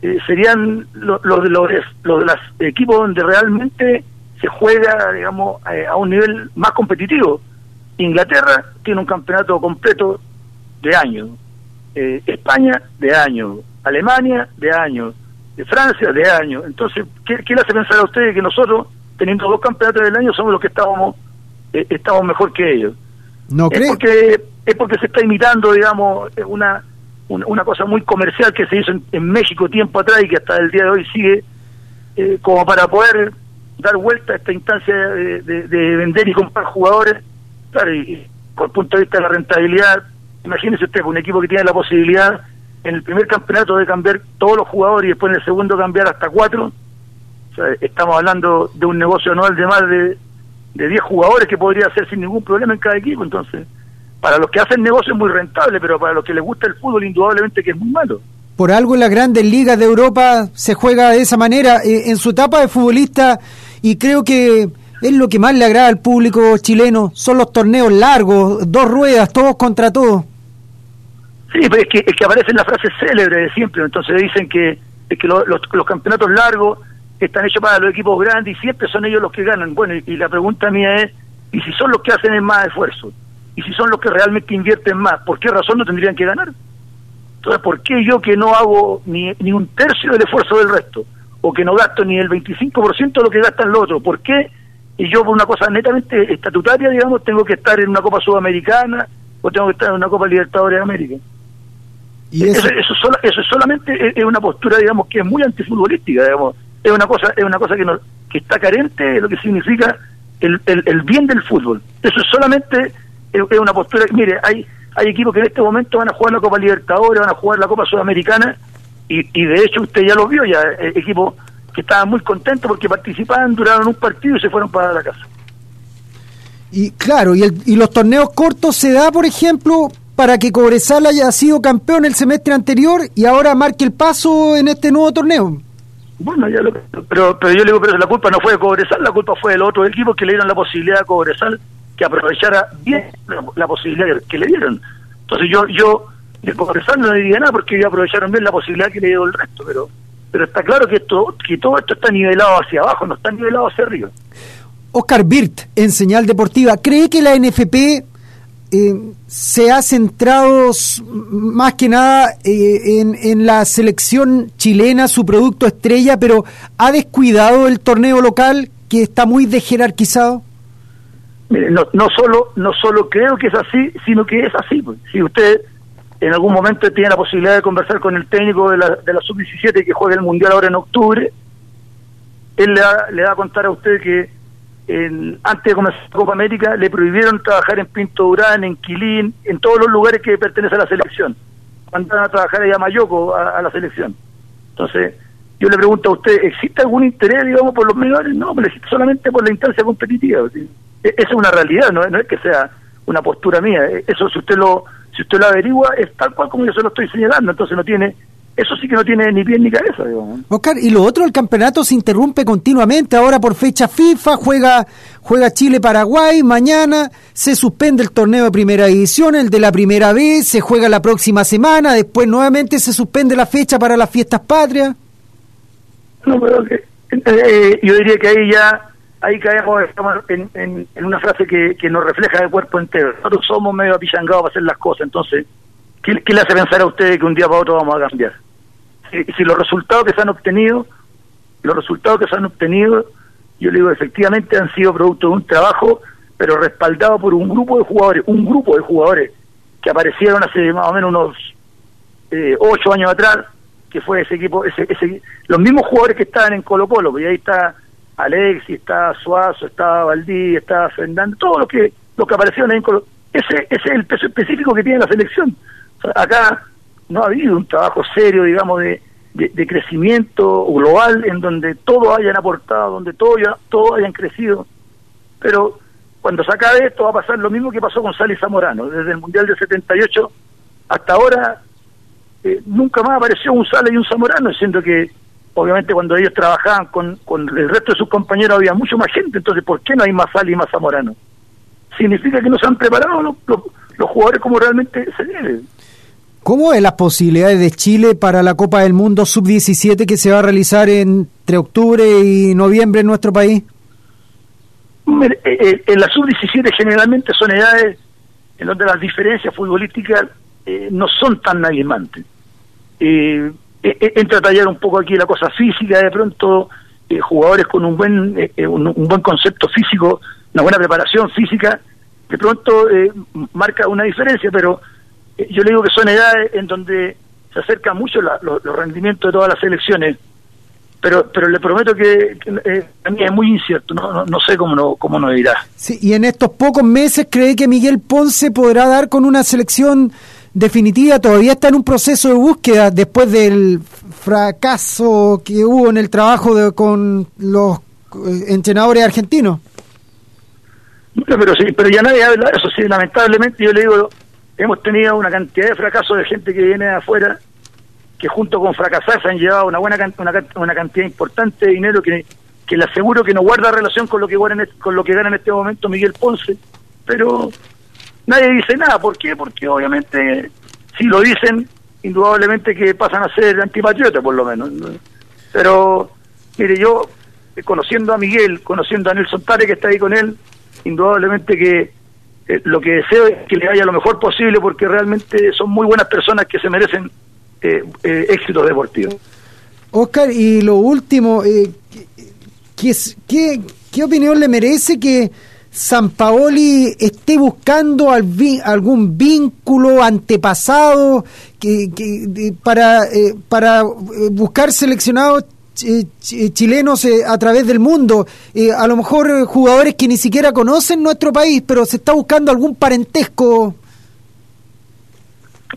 eh, serían los, los, los, los de los equipos donde realmente se juega, digamos, eh, a un nivel más competitivo. Inglaterra tiene un campeonato completo de año, eh, España de año, Alemania de año, Francia de año. Entonces, ¿qué, le hace pensar a ustedes que nosotros, teniendo dos campeonatos del año, somos los que estábamos, estamos mejor que ellos? No es porque es porque se está imitando, digamos, una una, cosa muy comercial que se hizo en, México tiempo atrás y que hasta el día de hoy sigue eh, como para poder dar vuelta a esta instancia de, vender y comprar jugadores, claro, y, por el punto de vista de la rentabilidad, imagínese usted, un equipo que tiene la posibilidad en el primer campeonato de cambiar todos los jugadores y después en el segundo cambiar hasta cuatro, estamos hablando de un negocio anual de más de, de 10 jugadores que podría hacer sin ningún problema en cada equipo, entonces para los que hacen negocio es muy rentable, pero para los que les gusta el fútbol indudablemente que es muy malo. Por algo en las grandes ligas de Europa se juega de esa manera. Eh, en su etapa de futbolista, y creo que es lo que más le agrada al público chileno, son los torneos largos, dos ruedas, todos contra todos. Sí, pero es que, es que aparecen las frases célebres de siempre, entonces dicen que, es que los, los, campeonatos largos están hechos para los equipos grandes y siempre son ellos los que ganan. Bueno, y, y la pregunta mía es, ¿y si son los que hacen el más esfuerzo? y si son los que realmente invierten más, ¿por qué razón no tendrían que ganar? Entonces, ¿por qué yo que no hago ni, ni un tercio del esfuerzo del resto, o que no gasto ni el 25% de lo que gastan los otros, ¿por qué? Y yo por una cosa netamente estatutaria, digamos, tengo que estar en una Copa Sudamericana o tengo que estar en una Copa Libertadores de América. ¿Y eso? Eso, eso, solamente es, una postura, digamos, que es muy antifutbolística, digamos. Es una cosa, es una cosa que, no, que está carente de lo que significa el, el, el bien del fútbol. Eso es solamente es una postura, mire, hay hay equipos que en este momento van a jugar la Copa Libertadores, van a jugar la Copa Sudamericana, y, y de hecho usted ya lo vio, ya eh, equipos que estaban muy contentos porque participaban, duraron un partido y se fueron para la casa. Y claro, y, el, y los torneos cortos se da, por ejemplo, para que Cobresal haya sido campeón el semestre anterior y ahora marque el paso en este nuevo torneo. Bueno, ya lo, pero, pero yo le digo, pero la culpa no fue de Cobresal, la culpa fue del otro equipo que le dieron la posibilidad a Cobresal que aprovechara bien la, posibilidad que, le dieron. Entonces yo yo de Cobresal no le diría nada porque ellos aprovecharon bien la posibilidad que le dio el resto, pero pero está claro que esto que todo esto está nivelado hacia abajo, no está nivelado hacia arriba. Oscar Birt, en Señal Deportiva, ¿cree que la NFP eh, se ha centrado más que nada eh, en, en, la selección chilena, su producto estrella, pero ha descuidado el torneo local que está muy dejerarquizado? no, no solo no solo creo que es así, sino que es así. Pues. Si usted en algún momento tiene la posibilidad de conversar con el técnico de la, de la sub-17 que juega el Mundial ahora en octubre, él le va, le va a contar a usted que antes de comenzar la Copa América le prohibieron trabajar en Pinto Durán, en Quilín, en todos los lugares que pertenecen a la selección. Mandaron a trabajar allá a Mayoco, a, la selección. Entonces, yo le pregunto a usted, ¿existe algún interés, digamos, por los menores? No, pero existe solamente por la instancia competitiva. E-, esa es una realidad, no, es que sea una postura mía. E-, eso si usted lo si usted lo averigua es tal cual como yo se lo estoy señalando, entonces no tiene eso sí que no tiene ni pie ni cabeza, digamos. Oscar, y lo otro, el campeonato se interrumpe continuamente, ahora por fecha FIFA, juega, juega Chile-Paraguay, mañana se suspende el torneo de primera división, el de la primera vez, se juega la próxima semana, después nuevamente se suspende la fecha para las fiestas patrias. No, pero que, eh, yo diría que ahí ya ahí caemos en, en, una frase que, que, nos refleja el cuerpo entero. Nosotros somos medio apillangados para hacer las cosas, entonces, ¿qué, le hace pensar a ustedes que un día para otro vamos a cambiar? Si, los resultados que se han obtenido, los resultados que se han obtenido yo le digo, efectivamente han sido producto de un trabajo, pero respaldado por un grupo de jugadores, un grupo de jugadores que aparecieron hace más o menos unos eh, ocho años atrás, que fue ese equipo, ese, ese, los mismos jugadores que estaban en Colo Colo, porque ahí está Alexis, está Suazo, está Valdí, está Fernando, todos los que, los que aparecieron ahí en Colo ese, ese es el peso específico que tiene la selección. Acá no ha habido un trabajo serio, digamos, de, de, crecimiento global en donde todos hayan aportado, donde todos todo hayan crecido. Pero cuando se acabe esto va a pasar lo mismo que pasó con Sally Zamorano. Desde el Mundial del 78 hasta ahora eh, nunca más apareció un Sale y un Zamorano, siendo que obviamente cuando ellos trabajaban con, con el resto de sus compañeros había mucho más gente, entonces ¿por qué no hay más Sale y más Zamorano? Significa que no se han preparado los, los jugadores como realmente se debe. ¿Cómo es las posibilidades de Chile para la Copa del Mundo Sub-17 que se va a realizar entre octubre y noviembre en nuestro país? Eh, eh, en la Sub-17 generalmente son edades en donde las diferencias futbolísticas eh, no son tan alarmantes. Eh, entra a tallar un poco aquí la cosa física, de pronto jugadores con un buen, un, buen concepto físico, una buena preparación física, de pronto marca una diferencia, pero yo le digo que son edades en donde se acercan mucho los rendimientos de todas las selecciones, pero pero le prometo que, eh, es muy incierto, no, no, sé cómo no, cómo nos irá. Sí, y en estos pocos meses cree que Miguel Ponce podrá dar con una selección definitiva, todavía está en un proceso de búsqueda después del fracaso que hubo en el trabajo con los eh, entrenadores argentinos. pero sí, pero ya nadie habla de eso, sí, lamentablemente yo le digo hemos tenido una cantidad de fracasos de gente que viene de afuera, que junto con fracasar se han llevado una buena una, una cantidad importante de dinero que, que le aseguro que no guarda relación con lo que con lo que gana en este momento Miguel Ponce, pero nadie dice nada, ¿por qué? Porque obviamente si lo dicen, indudablemente que pasan a ser antipatriotas por lo menos. Pero mire, yo conociendo a Miguel, conociendo a Nelson Tare que está ahí con él, indudablemente que eh, lo que deseo es que le vaya lo mejor posible porque realmente son muy buenas personas que se merecen eh, eh, éxitos deportivos. Oscar, y lo último, ¿qué, qué, qué opinión le merece que San Paoli esté buscando algún vínculo antepasado que, que para, para buscar seleccionados chilenos eh, a través del mundo, eh, a lo mejor eh, jugadores que ni siquiera conocen nuestro país, pero se está buscando algún parentesco.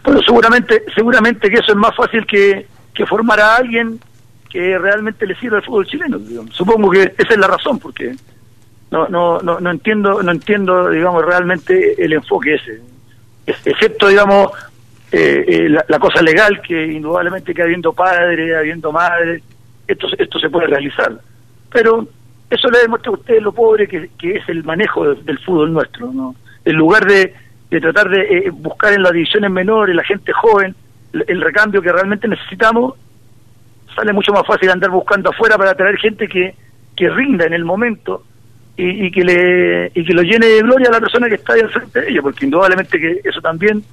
Bueno, seguramente, seguramente que eso es más fácil que, que formar a alguien que realmente le sirva al fútbol chileno. Supongo que esa es la razón, porque no, no, no, no entiendo, no entiendo, digamos, realmente el enfoque ese, excepto, digamos, la, la, cosa legal que indudablemente que habiendo padre, habiendo madre, esto, esto se puede realizar. Pero eso le demuestra a usted lo pobre que, es el manejo del fútbol nuestro. ¿no? En lugar de, de tratar de eh, buscar en las divisiones menores, la gente joven, el, recambio que realmente necesitamos, sale mucho más fácil andar buscando afuera para traer gente que, que rinda en el momento y, que le y que lo llene de gloria a la persona que está ahí al frente de ella, porque indudablemente que eso también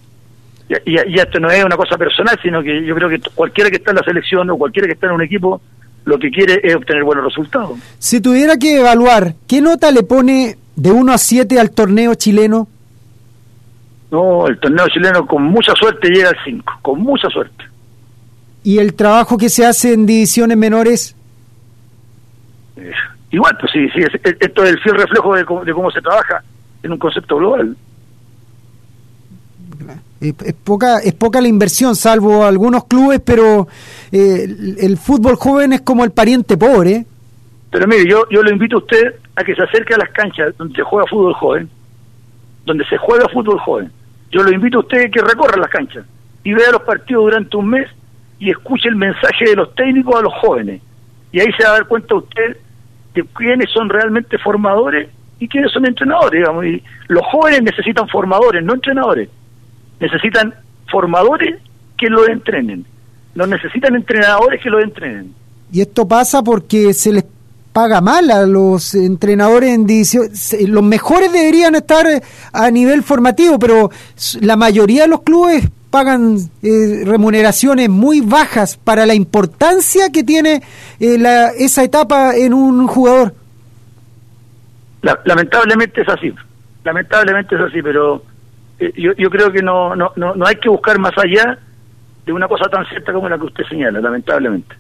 y, y, esto no es una cosa personal, sino que yo creo que cualquiera que está en la selección o cualquiera que está en un equipo lo que quiere es obtener buenos resultados. Si tuviera que evaluar, ¿qué nota le pone de 1 a 7 al torneo chileno? No, el torneo chileno con mucha suerte llega al 5, con mucha suerte. ¿Y el trabajo que se hace en divisiones menores? Eh, igual, pues sí, sí, esto es el fiel reflejo de cómo se trabaja en un concepto global es, poca es poca la inversión, salvo algunos clubes, pero eh, el, fútbol joven es como el pariente pobre. Pero mire, yo, yo lo invito a usted a que se acerque a las canchas donde juega fútbol joven, donde se juega fútbol joven. Yo lo invito a usted a que recorra las canchas y vea los partidos durante un mes y escuche el mensaje de los técnicos a los jóvenes. Y ahí se va a dar cuenta usted de quiénes son realmente formadores y quiénes son entrenadores, digamos. Y los jóvenes necesitan formadores, no entrenadores necesitan formadores que lo entrenen, no necesitan entrenadores que lo entrenen. Y esto pasa porque se les paga mal a los entrenadores en división. Los mejores deberían estar a nivel formativo, pero la mayoría de los clubes pagan eh, remuneraciones muy bajas para la importancia que tiene eh, esa etapa en un jugador. lamentablemente es así, lamentablemente es así, pero eh, yo, yo creo que no, no, no, no hay que buscar más allá de una cosa tan cierta como la que usted señala, lamentablemente.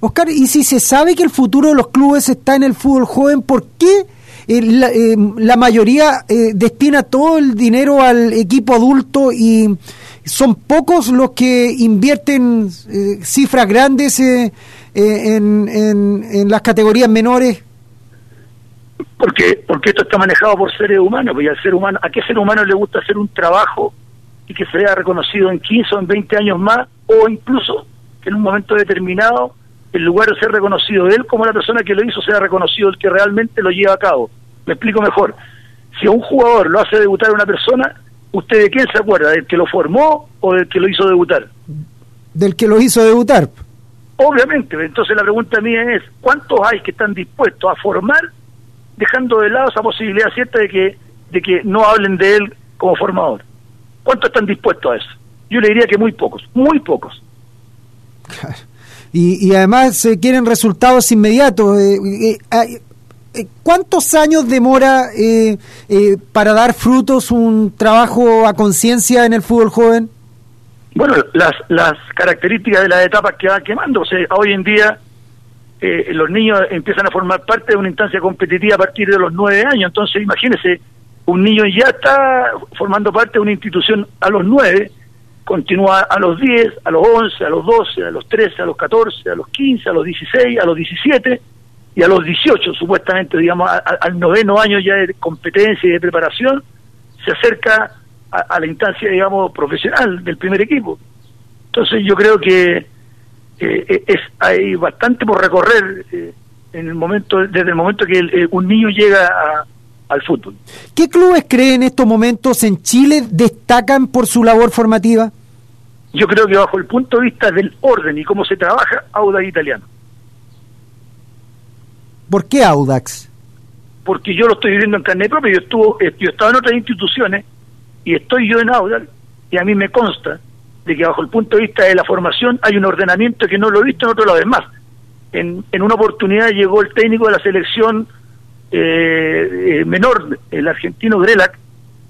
Oscar, y si se sabe que el futuro de los clubes está en el fútbol joven, ¿por qué eh, eh, la, mayoría destina todo el dinero al equipo adulto y son pocos los que invierten cifras grandes en, en, en, las categorías menores? Porque, porque esto está manejado por seres humanos, pues, y al ser humano, ¿a qué ser humano le gusta hacer un trabajo y que se vea reconocido en 15 o en 20 años más, o incluso que en un momento determinado, en lugar de ser reconocido él como la persona que lo hizo, sea reconocido el que realmente lo lleva a cabo? Me explico mejor. Si a un jugador lo hace debutar a una persona, ¿usted de quién se acuerda? ¿Del que lo formó o del que lo hizo debutar? Del que lo hizo debutar. Obviamente, entonces la pregunta mía es, ¿cuántos hay que están dispuestos a formar dejando de lado esa posibilidad cierta de que, de que no hablen de él como formador. ¿Cuántos están dispuestos a eso? Yo le diría que muy pocos, muy pocos. Y, y además se quieren resultados inmediatos. Eh, eh, eh, ¿Cuántos años demora para dar frutos un trabajo a conciencia en el fútbol joven? Bueno, las, las características de las etapas que va quemando. O sea, hoy en día eh, los niños empiezan a formar parte de una instancia competitiva a partir de los nueve años. Entonces, imagínese, un niño ya está formando parte de una institución a los nueve, continúa a los diez, a los once, a los doce, a los trece, a los catorce, a los quince, a los dieciséis, a los diecisiete y a los dieciocho, supuestamente, digamos, al noveno año ya de competencia y de preparación, se acerca a la instancia, digamos, profesional del primer equipo. Entonces, yo creo que eh, es hay bastante por recorrer eh, en el momento desde el momento que eh, un niño llega al fútbol. ¿Qué clubes creen en estos momentos en Chile destacan por su labor formativa? Yo creo que bajo el punto de vista del orden y cómo se trabaja, Audax Italiano. ¿Por qué Audax? Porque yo lo estoy viviendo en carne propia. Yo, estuvo, yo estaba en otras instituciones y estoy yo en Audax y a mí me consta de que bajo el punto de vista de la formación hay un ordenamiento que no lo he visto en otro lado. más, en, en una oportunidad llegó el técnico de la selección eh, eh, menor, el argentino Grelac,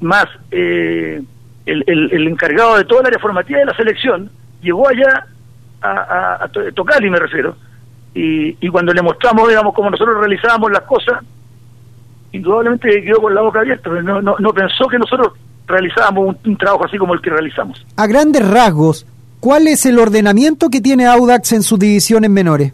más eh, el, el, encargado de toda el área formativa de la selección, llegó allá a, a, a Tocali, me refiero, y, y cuando le mostramos, digamos, cómo nosotros realizábamos las cosas, indudablemente quedó con la boca abierta, no, no, no pensó que nosotros realizábamos un, trabajo así como el que realizamos. A grandes rasgos, ¿cuál es el ordenamiento que tiene Audax en sus divisiones menores?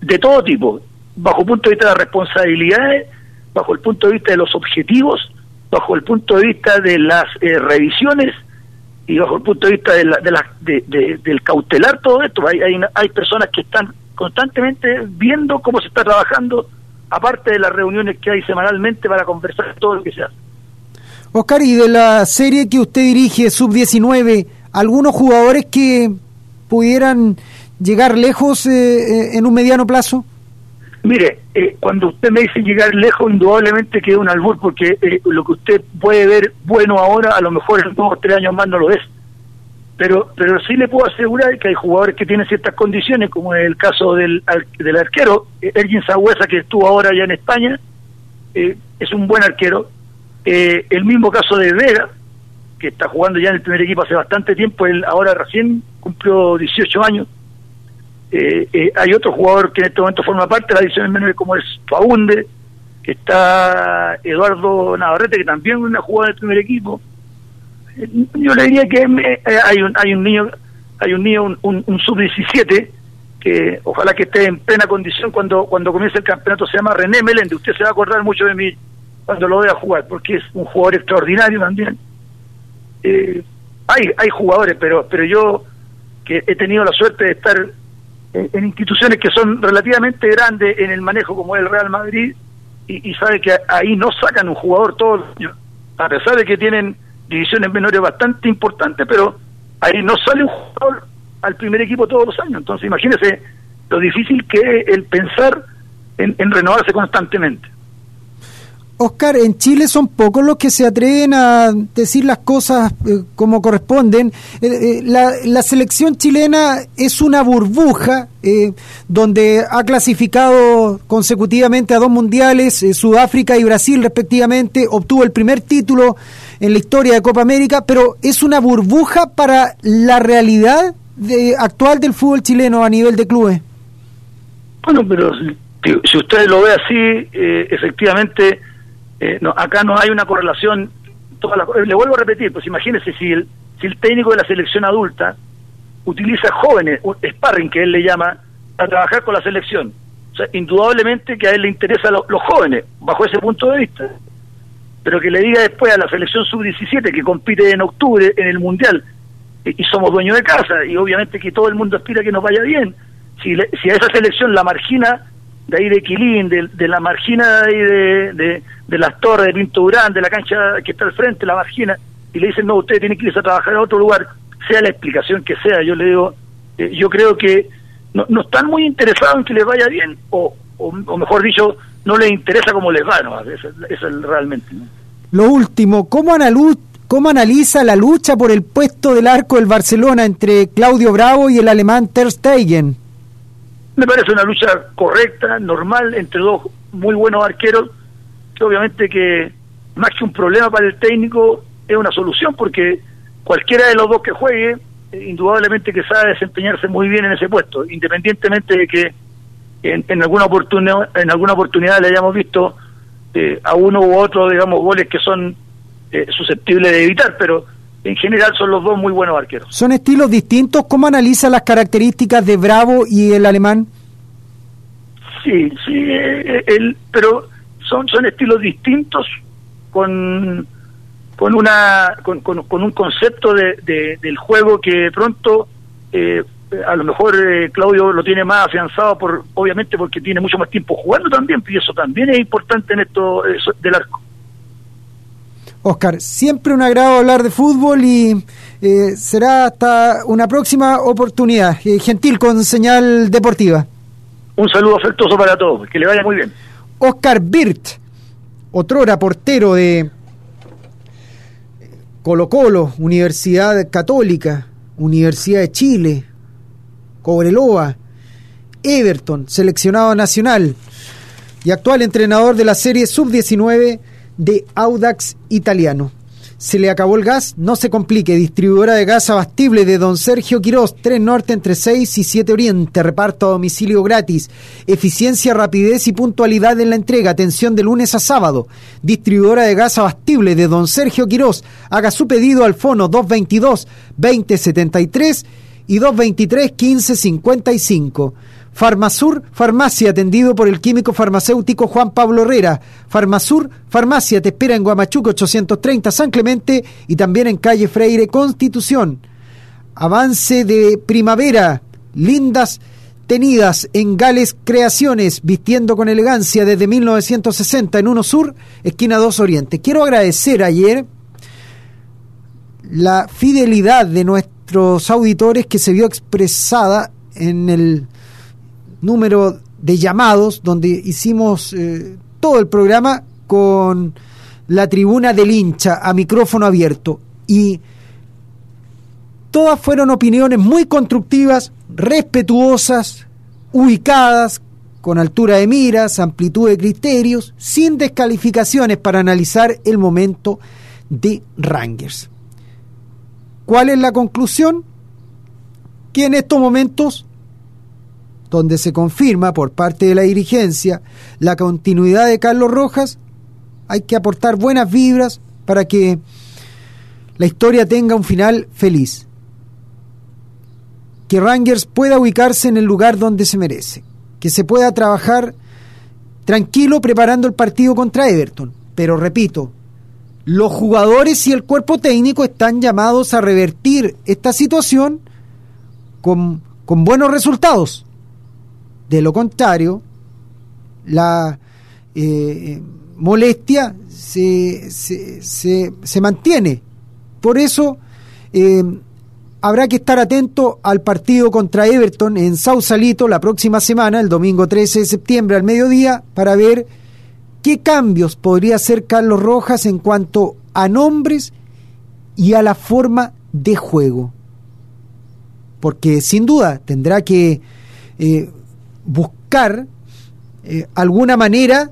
De todo tipo, bajo el punto de vista de las responsabilidades, bajo el punto de vista de los objetivos, bajo el punto de vista de las eh, revisiones y bajo el punto de vista de, la, de, del cautelar todo esto. Hay, hay, hay personas que están constantemente viendo cómo se está trabajando, aparte de las reuniones que hay semanalmente para conversar todo lo que se hace. Oscar, y de la serie que usted dirige, Sub-19, ¿algunos jugadores que pudieran llegar lejos eh, eh, en un mediano plazo? Mire, eh, cuando usted me dice llegar lejos, indudablemente queda un albur, porque lo que usted puede ver bueno ahora, a lo mejor en dos o tres años más no lo es. Pero, pero sí le puedo asegurar que hay jugadores que tienen ciertas condiciones, como es el caso del, del arquero, Ergin Sagüesa, que estuvo ahora ya en España, es un buen arquero, eh, el mismo caso de Vega, que está jugando ya en el primer equipo hace bastante tiempo, él ahora recién cumplió 18 años. Eh, eh, hay otro jugador que en este momento forma parte de la división menores como es Faunde, está Eduardo Navarrete, que también una jugada del primer equipo. Yo le diría que hay un hay un niño hay un niño un, sub 17 que ojalá que esté en plena condición cuando cuando comience el campeonato se llama René Melende usted se va a acordar mucho de mí cuando lo vea jugar, porque es un jugador extraordinario también. Eh, hay, hay jugadores, pero, pero yo que he tenido la suerte de estar en, instituciones que son relativamente grandes en el manejo como el Real Madrid y, sabe que ahí no sacan un jugador años, a pesar de que tienen divisiones menores bastante importantes, pero ahí no sale un jugador al primer equipo todos los años. Entonces imagínese lo difícil que es el pensar en renovarse constantemente. Oscar, en Chile son pocos los que se atreven a decir las cosas eh, como corresponden. Eh, eh, la, selección chilena es una burbuja donde ha clasificado consecutivamente a dos mundiales, Sudáfrica y Brasil respectivamente, obtuvo el primer título en la historia de Copa América, pero es una burbuja para la realidad actual del fútbol chileno a nivel de clubes. Bueno, pero si usted lo ve así, efectivamente eh, no, acá no hay una correlación. le vuelvo a repetir, pues imagínese si el, si el técnico de la selección adulta utiliza jóvenes, sparring que él le llama, a trabajar con la selección. O sea, indudablemente que a él le interesan los jóvenes, bajo ese punto de vista. Pero que le diga después a la selección sub-17 que compite en octubre en el Mundial y, somos dueños de casa y obviamente que todo el mundo aspira que nos vaya bien. Si, si a esa selección la margina de ahí de Quilín, de, la margina de ahí de, las torres, de Pinto Durán, de la cancha que está al frente, la margina, y le dicen, no, usted tiene que irse a trabajar a otro lugar, sea la explicación que sea, yo le digo, eh, yo creo que no, no, están muy interesados en que les vaya bien, o, o, mejor dicho, no les interesa cómo les va, no, eso, es realmente. Lo último, ¿cómo, ¿cómo analiza la lucha por el puesto del arco del Barcelona entre Claudio Bravo y el alemán Ter Stegen? Me parece una lucha correcta, normal, entre dos muy buenos arqueros, que obviamente que más que un problema para el técnico, es una solución, porque cualquiera de los dos que juegue, eh, indudablemente que sabe desempeñarse muy bien en ese puesto, independientemente de que en, alguna oportunidad en alguna oportunidad le hayamos visto eh, a uno u otro, digamos, goles que son eh, susceptibles de evitar, pero en general son los dos muy buenos arqueros. ¿Son estilos distintos? ¿Cómo analiza las características de Bravo y el alemán? Sí, sí, eh, el, pero son, son estilos distintos con, con, una, con, con, un concepto de, del juego que pronto eh, a lo mejor eh, Claudio lo tiene más afianzado por obviamente porque tiene mucho más tiempo jugando también y eso también es importante en esto del arco. Oscar, siempre un agrado hablar de fútbol y eh, será hasta una próxima oportunidad. Eh, gentil con señal deportiva. Un saludo afectuoso para todos, que le vaya muy bien. Oscar Birt, otrora portero de Colo Colo, Universidad Católica, Universidad de Chile, Cobreloa, Everton, seleccionado nacional y actual entrenador de la serie Sub-19 de Audax Italiano. Se le acabó el gas, no se complique. Distribuidora de gas abastible de Don Sergio Quirós, 3 Norte entre 6 y 7 Oriente. Reparto a domicilio gratis. Eficiencia, rapidez y puntualidad en la entrega. Atención de lunes a sábado. Distribuidora de gas abastible de Don Sergio Quirós. Haga su pedido al fono 222 2073 y 223 1555. Farmasur, farmacia atendido por el químico farmacéutico Juan Pablo Herrera. Farmasur, farmacia te espera en Guamachuco 830 San Clemente y también en calle Freire Constitución. Avance de primavera, lindas tenidas en Gales Creaciones, vistiendo con elegancia desde 1960 en Uno Sur, esquina 2 Oriente. Quiero agradecer ayer la fidelidad de nuestros auditores que se vio expresada en el número de llamados donde hicimos eh, todo el programa con la tribuna del hincha a micrófono abierto y todas fueron opiniones muy constructivas, respetuosas, ubicadas, con altura de miras, amplitud de criterios, sin descalificaciones para analizar el momento de Rangers. ¿Cuál es la conclusión? Que en estos momentos donde se confirma por parte de la dirigencia la continuidad de Carlos Rojas, hay que aportar buenas vibras para que la historia tenga un final feliz. Que Rangers pueda ubicarse en el lugar donde se merece. Que se pueda trabajar tranquilo preparando el partido contra Everton. Pero repito, los jugadores y el cuerpo técnico están llamados a revertir esta situación con, con buenos resultados. De lo contrario, la eh, molestia se, se, se, mantiene. Por eso eh, habrá que estar atento al partido contra Everton en Sausalito la próxima semana, el domingo 13 de septiembre al mediodía, para ver ¿qué cambios podría hacer Carlos Rojas en cuanto a nombres y a la forma de juego? Porque sin duda tendrá que eh, buscar eh, alguna manera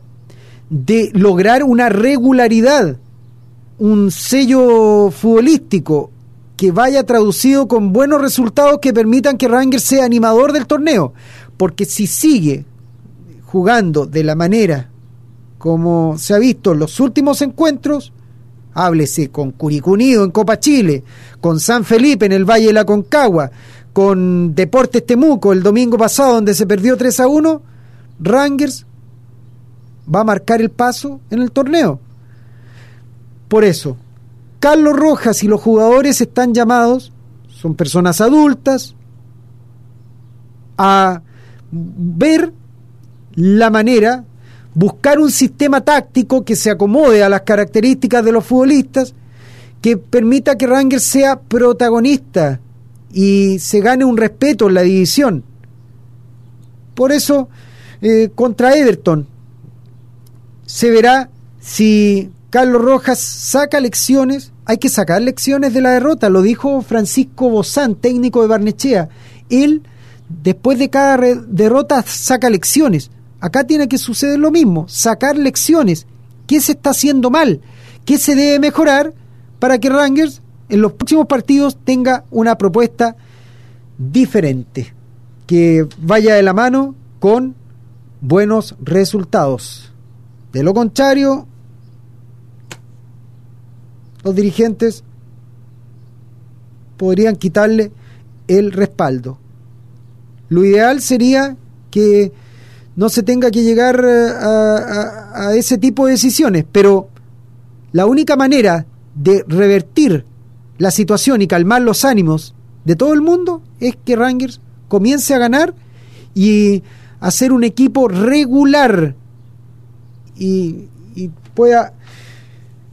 de lograr una regularidad, un sello futbolístico que vaya traducido con buenos resultados que permitan que Rangers sea animador del torneo. Porque si sigue jugando de la manera como se ha visto en los últimos encuentros, háblese con Curicunido en Copa Chile, con San Felipe en el Valle de la Concagua, con Deportes Temuco el domingo pasado donde se perdió 3 a 1, Rangers va a marcar el paso en el torneo. Por eso, Carlos Rojas y los jugadores están llamados, son personas adultas, a ver la manera, buscar un sistema táctico que se acomode a las características de los futbolistas, que permita que Rangers sea protagonista y se gane un respeto en la división. Por eso, eh, contra Everton, se verá si Carlos Rojas saca lecciones, hay que sacar lecciones de la derrota, lo dijo Francisco Bozán, técnico de Barnechea. Él, después de cada derrota, saca lecciones. Acá tiene que suceder lo mismo, sacar lecciones. ¿Qué se está haciendo mal? ¿Qué se debe mejorar para que Rangers en los próximos partidos tenga una propuesta diferente, que vaya de la mano con buenos resultados. De lo contrario, los dirigentes podrían quitarle el respaldo. Lo ideal sería que no se tenga que llegar eh, a, ese tipo de decisiones, pero la única manera de revertir la situación y calmar los ánimos de todo el mundo es que Rangers comience a ganar y hacer un equipo regular y, pueda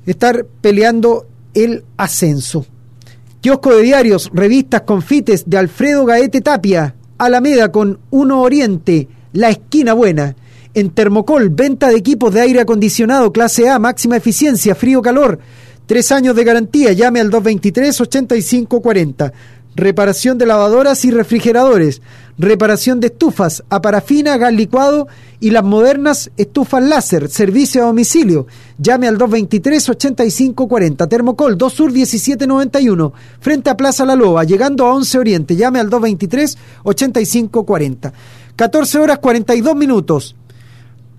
estar peleando el ascenso. Kiosco de diarios, revistas, confites de Alfredo Gaete Tapia, Alameda con Uno Oriente, La Esquina Buena. En Termocol, venta de equipos de aire acondicionado, clase A, máxima eficiencia, frío-calor. Tres años de garantía, llame al 223-8540 reparación de lavadoras y refrigeradores, reparación de estufas a parafina, gas licuado y las modernas estufas láser, servicio a domicilio. Llame al 223-8540, Termocol 2 Sur 1791, frente a Plaza La Loba, llegando a 11 Oriente. Llame al 223-8540. 14 horas 42 minutos.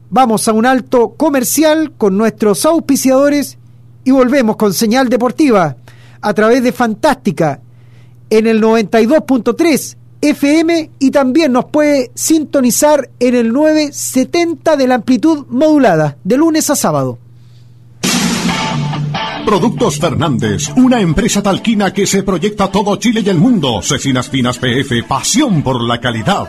Vamos a un alto comercial con nuestros auspiciadores y volvemos con señal deportiva a través de Fantástica en el 92.3 FM y también nos puede sintonizar en el 970 de la amplitud modulada, de lunes a sábado. Productos Fernández, una empresa talquina que se proyecta todo Chile y el mundo. Cecinas Finas PF, pasión por la calidad.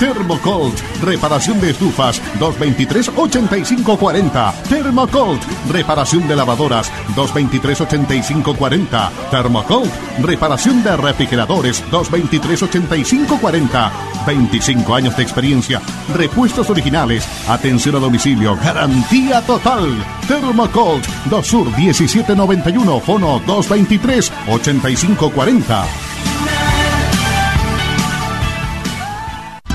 Thermocold, reparación de estufas 223-8540. Thermocold, reparación de lavadoras 223-8540. Thermocold, reparación de refrigeradores 223-8540. 25 años de experiencia, repuestos originales, atención a domicilio, garantía total. Thermocold, 2 Sur 1791, fono 223-8540.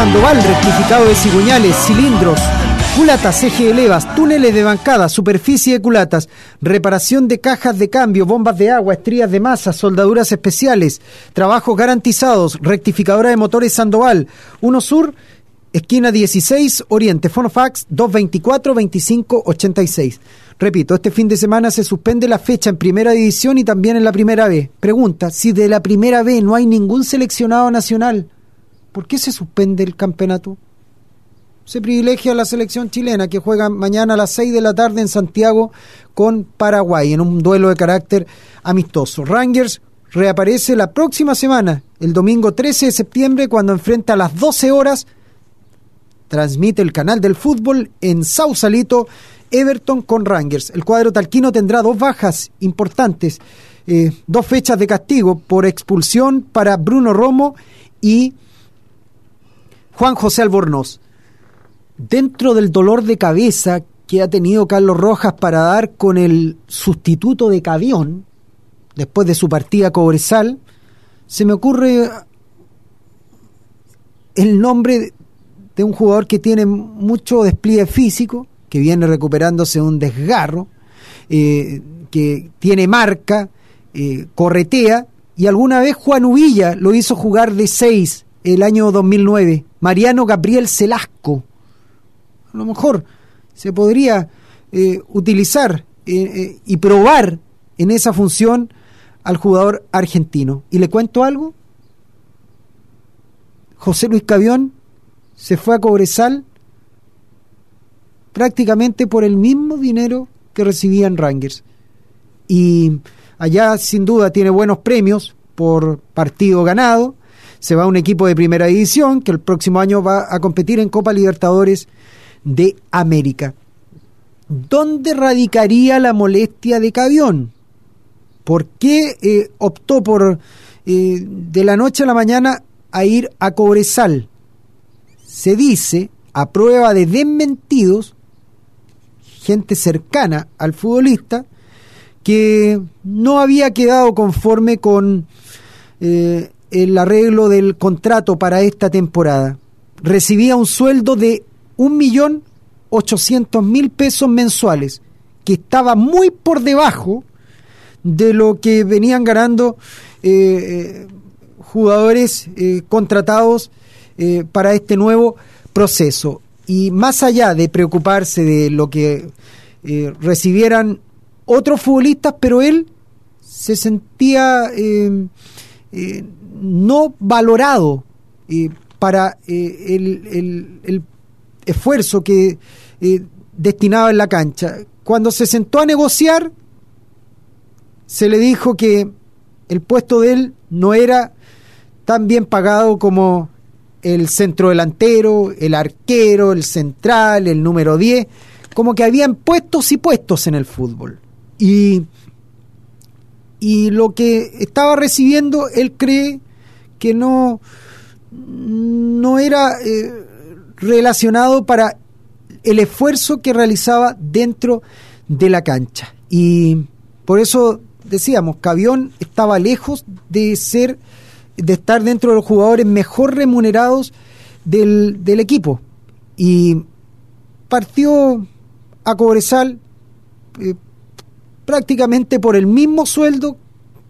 Sandoval, rectificado de cigüeñales, cilindros, culatas, eje levas, túneles de bancada, superficie de culatas, reparación de cajas de cambio, bombas de agua, estrías de masa, soldaduras especiales, trabajos garantizados, rectificadora de motores Sandoval, 1 Sur, esquina 16, Oriente, Fonofax 224-2586. Repito, este fin de semana se suspende la fecha en primera división y también en la primera B. Pregunta, si de la primera B no hay ningún seleccionado nacional, ¿por qué se suspende el campeonato? Se privilegia a la selección chilena que juega mañana a las 6 de la tarde en Santiago con Paraguay en un duelo de carácter amistoso. Rangers reaparece la próxima semana, el domingo 13 de septiembre, cuando enfrenta a las 12 horas, transmite el canal del fútbol en Sausalito, Everton con Rangers. El cuadro talquino tendrá dos bajas importantes, eh, dos fechas de castigo por expulsión para Bruno Romo y Juan José Albornoz. Dentro del dolor de cabeza que ha tenido Carlos Rojas para dar con el sustituto de Cavión, después de su partida Cobresal, se me ocurre el nombre de un jugador que tiene mucho despliegue físico, que viene recuperándose un desgarro, eh, que tiene marca, eh, corretea, y alguna vez Juan Uvilla lo hizo jugar de seis el año 2009, Mariano Gabriel Celasco. A lo mejor se podría eh, utilizar eh, eh, y probar en esa función al jugador argentino. Y le cuento algo, José Luis Cavión se fue a Cobresal prácticamente por el mismo dinero que recibía en Rangers. Y allá sin duda tiene buenos premios por partido ganado, se va un equipo de primera división que el próximo año va a competir en Copa Libertadores de América. ¿Dónde radicaría la molestia de Cavión? ¿Por qué eh, optó por eh, de la noche a la mañana a ir a Cobresal? Se dice, a prueba de desmentidos, gente cercana al futbolista, que no había quedado conforme con eh, el arreglo del contrato para esta temporada. Recibía un sueldo de un millón ochocientos mil pesos mensuales, que estaba muy por debajo de lo que venían ganando eh, eh, jugadores contratados para este nuevo proceso. Y más allá de preocuparse de lo que recibieran otros futbolistas, pero él se sentía eh, eh, no valorado eh, para el, el, esfuerzo que destinaba en la cancha. Cuando se sentó a negociar, se le dijo que el puesto de él no era tan bien pagado como el centro delantero, el arquero, el central, el número 10, como que habían puestos y puestos en el fútbol. Y, y lo que estaba recibiendo, él cree que no, no era eh, relacionado para el esfuerzo que realizaba dentro de la cancha. Y por eso decíamos, Cavión estaba lejos de ser, de estar dentro de los jugadores mejor remunerados del, del equipo. Y partió a Cobresal eh, prácticamente por el mismo sueldo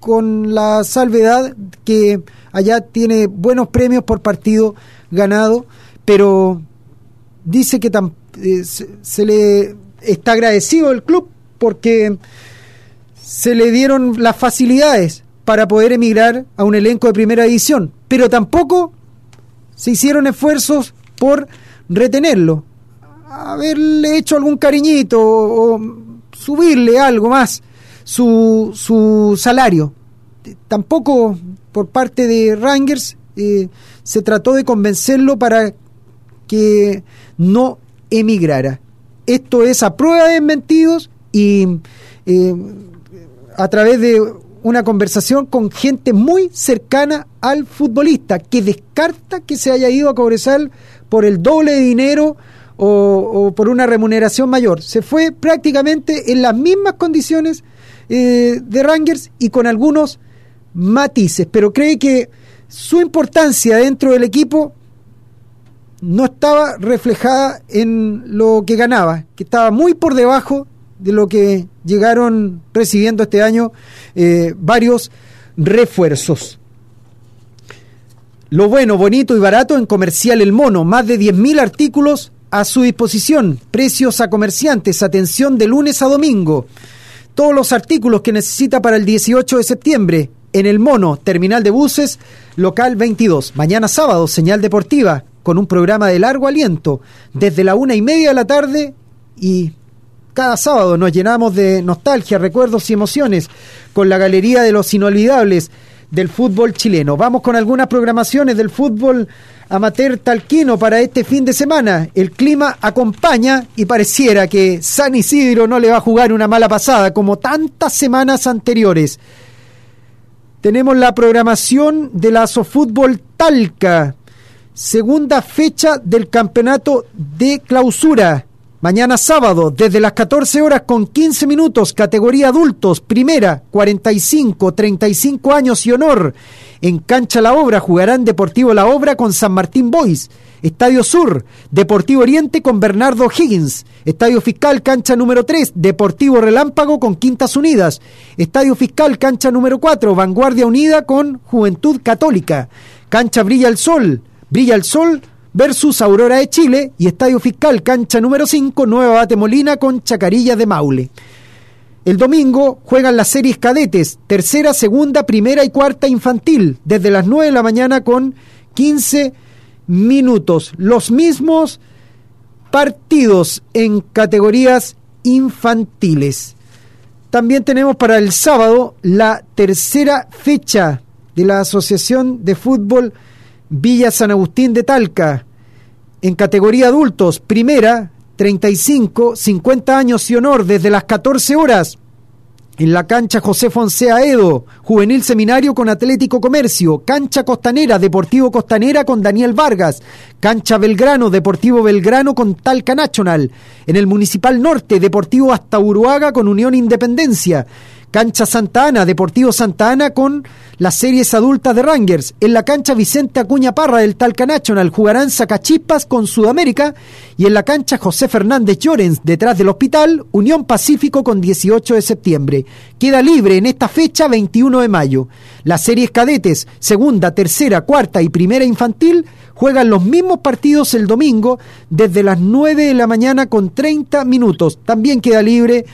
con la salvedad que allá tiene buenos premios por partido ganado, pero dice que eh, se, le está agradecido el club porque se le dieron las facilidades para poder emigrar a un elenco de primera división, pero tampoco se hicieron esfuerzos por retenerlo, haberle hecho algún cariñito o subirle algo más su, su salario. Tampoco por parte de Rangers eh, se trató de convencerlo para que no emigrara. Esto es a prueba de mentidos y eh, a través de una conversación con gente muy cercana al futbolista que descarta que se haya ido a Cobresal por el doble de dinero o, por una remuneración mayor. Se fue prácticamente en las mismas condiciones eh, de Rangers y con algunos matices, pero cree que su importancia dentro del equipo no estaba reflejada en lo que ganaba, que estaba muy por debajo de lo que llegaron recibiendo este año eh, varios refuerzos. Lo bueno, bonito y barato en Comercial El Mono, más de 10.000 artículos a su disposición. Precios a comerciantes, atención de lunes a domingo. Todos los artículos que necesita para el 18 de septiembre en el Mono, Terminal de Buses, local 22. Mañana sábado, señal deportiva, con un programa de largo aliento, desde la una y media de la tarde y cada sábado nos llenamos de nostalgia, recuerdos y emociones con la Galería de los Inolvidables del fútbol chileno. Vamos con algunas programaciones del fútbol amateur talquino para este fin de semana. El clima acompaña y pareciera que San Isidro no le va a jugar una mala pasada como tantas semanas anteriores. Tenemos la programación de la Sofútbol Talca, segunda fecha del campeonato de clausura. Mañana sábado, desde las 14 horas con 15 minutos, categoría adultos, primera, 45, 35 años y honor. En Cancha La Obra jugarán Deportivo La Obra con San Martín Boys. Estadio Sur, Deportivo Oriente con Bernardo Higgins. Estadio Fiscal, cancha número 3, Deportivo Relámpago con Quintas Unidas. Estadio Fiscal, cancha número 4, Vanguardia Unida con Juventud Católica. Cancha Brilla el Sol, Brilla el Sol versus Aurora de Chile y Estadio Fiscal, cancha número 5, Nueva Batemolina con Chacarilla de Maule. El domingo juegan las series cadetes, tercera, segunda, primera y cuarta infantil, desde las 9 de la mañana con 15 minutos. Los mismos partidos en categorías infantiles. También tenemos para el sábado la tercera fecha de la Asociación de Fútbol Villa San Agustín de Talca. En categoría adultos, primera, 35, 50 años y honor desde las 14 horas en la cancha José Fonsea Edo, Juvenil Seminario con Atlético Comercio, cancha Costanera, Deportivo Costanera con Daniel Vargas, cancha Belgrano, Deportivo Belgrano con Talca Nacional, en el Municipal Norte, Deportivo Hasta Uruaga con Unión Independencia, Cancha Santa Ana, Deportivo Santa Ana con las series adultas de Rangers. En la cancha Vicente Acuña Parra del Talca Nacional jugarán Sacachispas con Sudamérica. Y en la cancha José Fernández Llorens, detrás del hospital, Unión Pacífico con 18 de septiembre. Queda libre en esta fecha 21 de mayo. Las series cadetes, segunda, tercera, cuarta y primera infantil, juegan los mismos partidos el domingo desde las 9 de la mañana con 30 minutos. También queda libre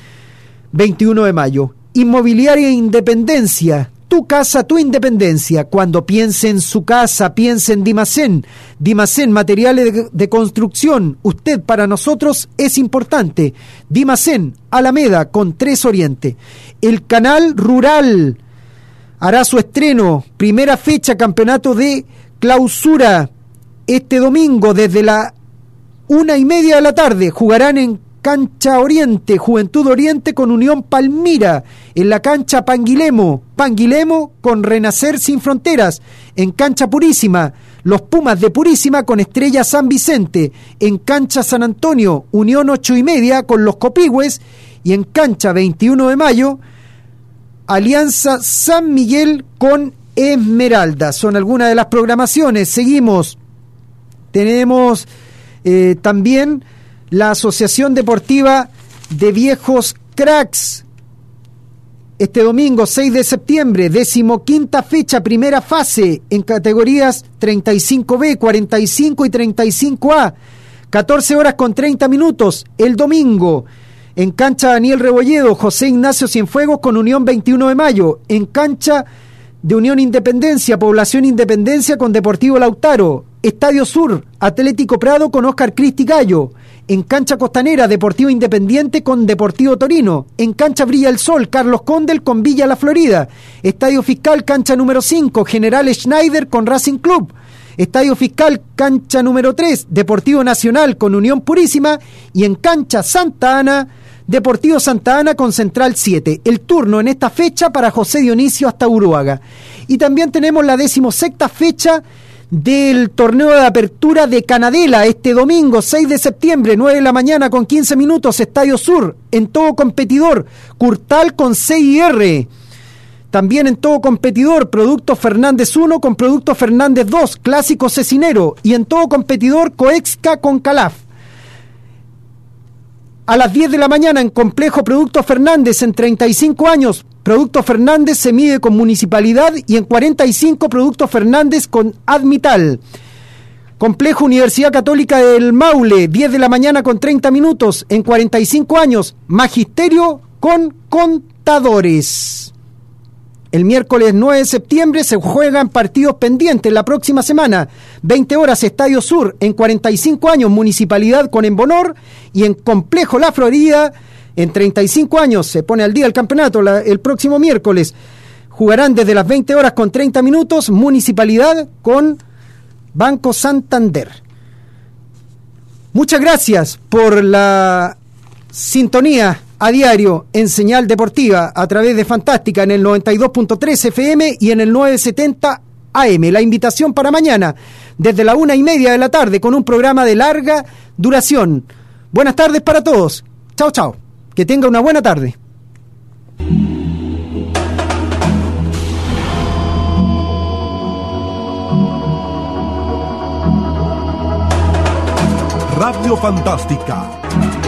21 de mayo. Inmobiliaria Independencia. Tu casa, tu independencia. Cuando piense en su casa, piense en Dimacén. Dimacén, materiales de, construcción. Usted para nosotros es importante. Dimacén, Alameda, con Tres Oriente. El canal rural hará su estreno. Primera fecha, campeonato de clausura. Este domingo, desde la una y media de la tarde, jugarán en Cancha Oriente, Juventud Oriente con Unión Palmira, en la cancha Panguilemo, Panguilemo con Renacer Sin Fronteras, en cancha Purísima, los Pumas de Purísima con Estrella San Vicente, en cancha San Antonio, Unión ocho y media con los Copigües, y en cancha 21 de mayo, Alianza San Miguel con Esmeralda. Son algunas de las programaciones. Seguimos. Tenemos eh, también la Asociación Deportiva de Viejos Cracks. Este domingo 6 de septiembre, decimoquinta fecha, primera fase en categorías 35B, 45 y 35A. 14 horas con 30 minutos el domingo. En cancha Daniel Rebolledo, José Ignacio Cienfuegos con Unión 21 de Mayo. En cancha de Unión Independencia, Población Independencia con Deportivo Lautaro. Estadio Sur, Atlético Prado con Oscar Cristi Gallo. En cancha costanera, Deportivo Independiente con Deportivo Torino. En cancha Brilla el Sol, Carlos Condel con Villa La Florida. Estadio Fiscal, cancha número 5, General Schneider con Racing Club. Estadio Fiscal, cancha número 3, Deportivo Nacional con Unión Purísima. Y en cancha Santa Ana, Deportivo Santa Ana con Central 7. El turno en esta fecha para José Dionisio hasta Uruaga. Y también tenemos la decimosexta fecha del torneo de apertura de Canadela este domingo 6 de septiembre, 9 de la mañana con 15 minutos, Estadio Sur, en todo competidor, Curtal con CIR. También en todo competidor, Producto Fernández 1 con Producto Fernández 2, Clásico Cecinero. Y en todo competidor, Coexca con Calaf. A las 10 de la mañana en Complejo Producto Fernández en 35 años, Producto Fernández se mide con Municipalidad y en 45 Producto Fernández con Admital. Complejo Universidad Católica del Maule, 10 de la mañana con 30 minutos, en 45 años, Magisterio con Contadores. El miércoles 9 de septiembre se juegan partidos pendientes la próxima semana. 20 horas Estadio Sur, en 45 años Municipalidad con Embonor y en Complejo La Florida, en 35 años se pone al día el campeonato el próximo miércoles. Jugarán desde las 20 horas con 30 minutos Municipalidad con Banco Santander. Muchas gracias por la sintonía a diario en señal deportiva a través de Fantástica en el 92.3 FM y en el 970 AM. La invitación para mañana desde la una y media de la tarde con un programa de larga duración. Buenas tardes para todos. Chao, chao. Que tenga una buena tarde. Radio Fantástica,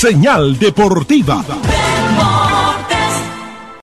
Señal Deportiva.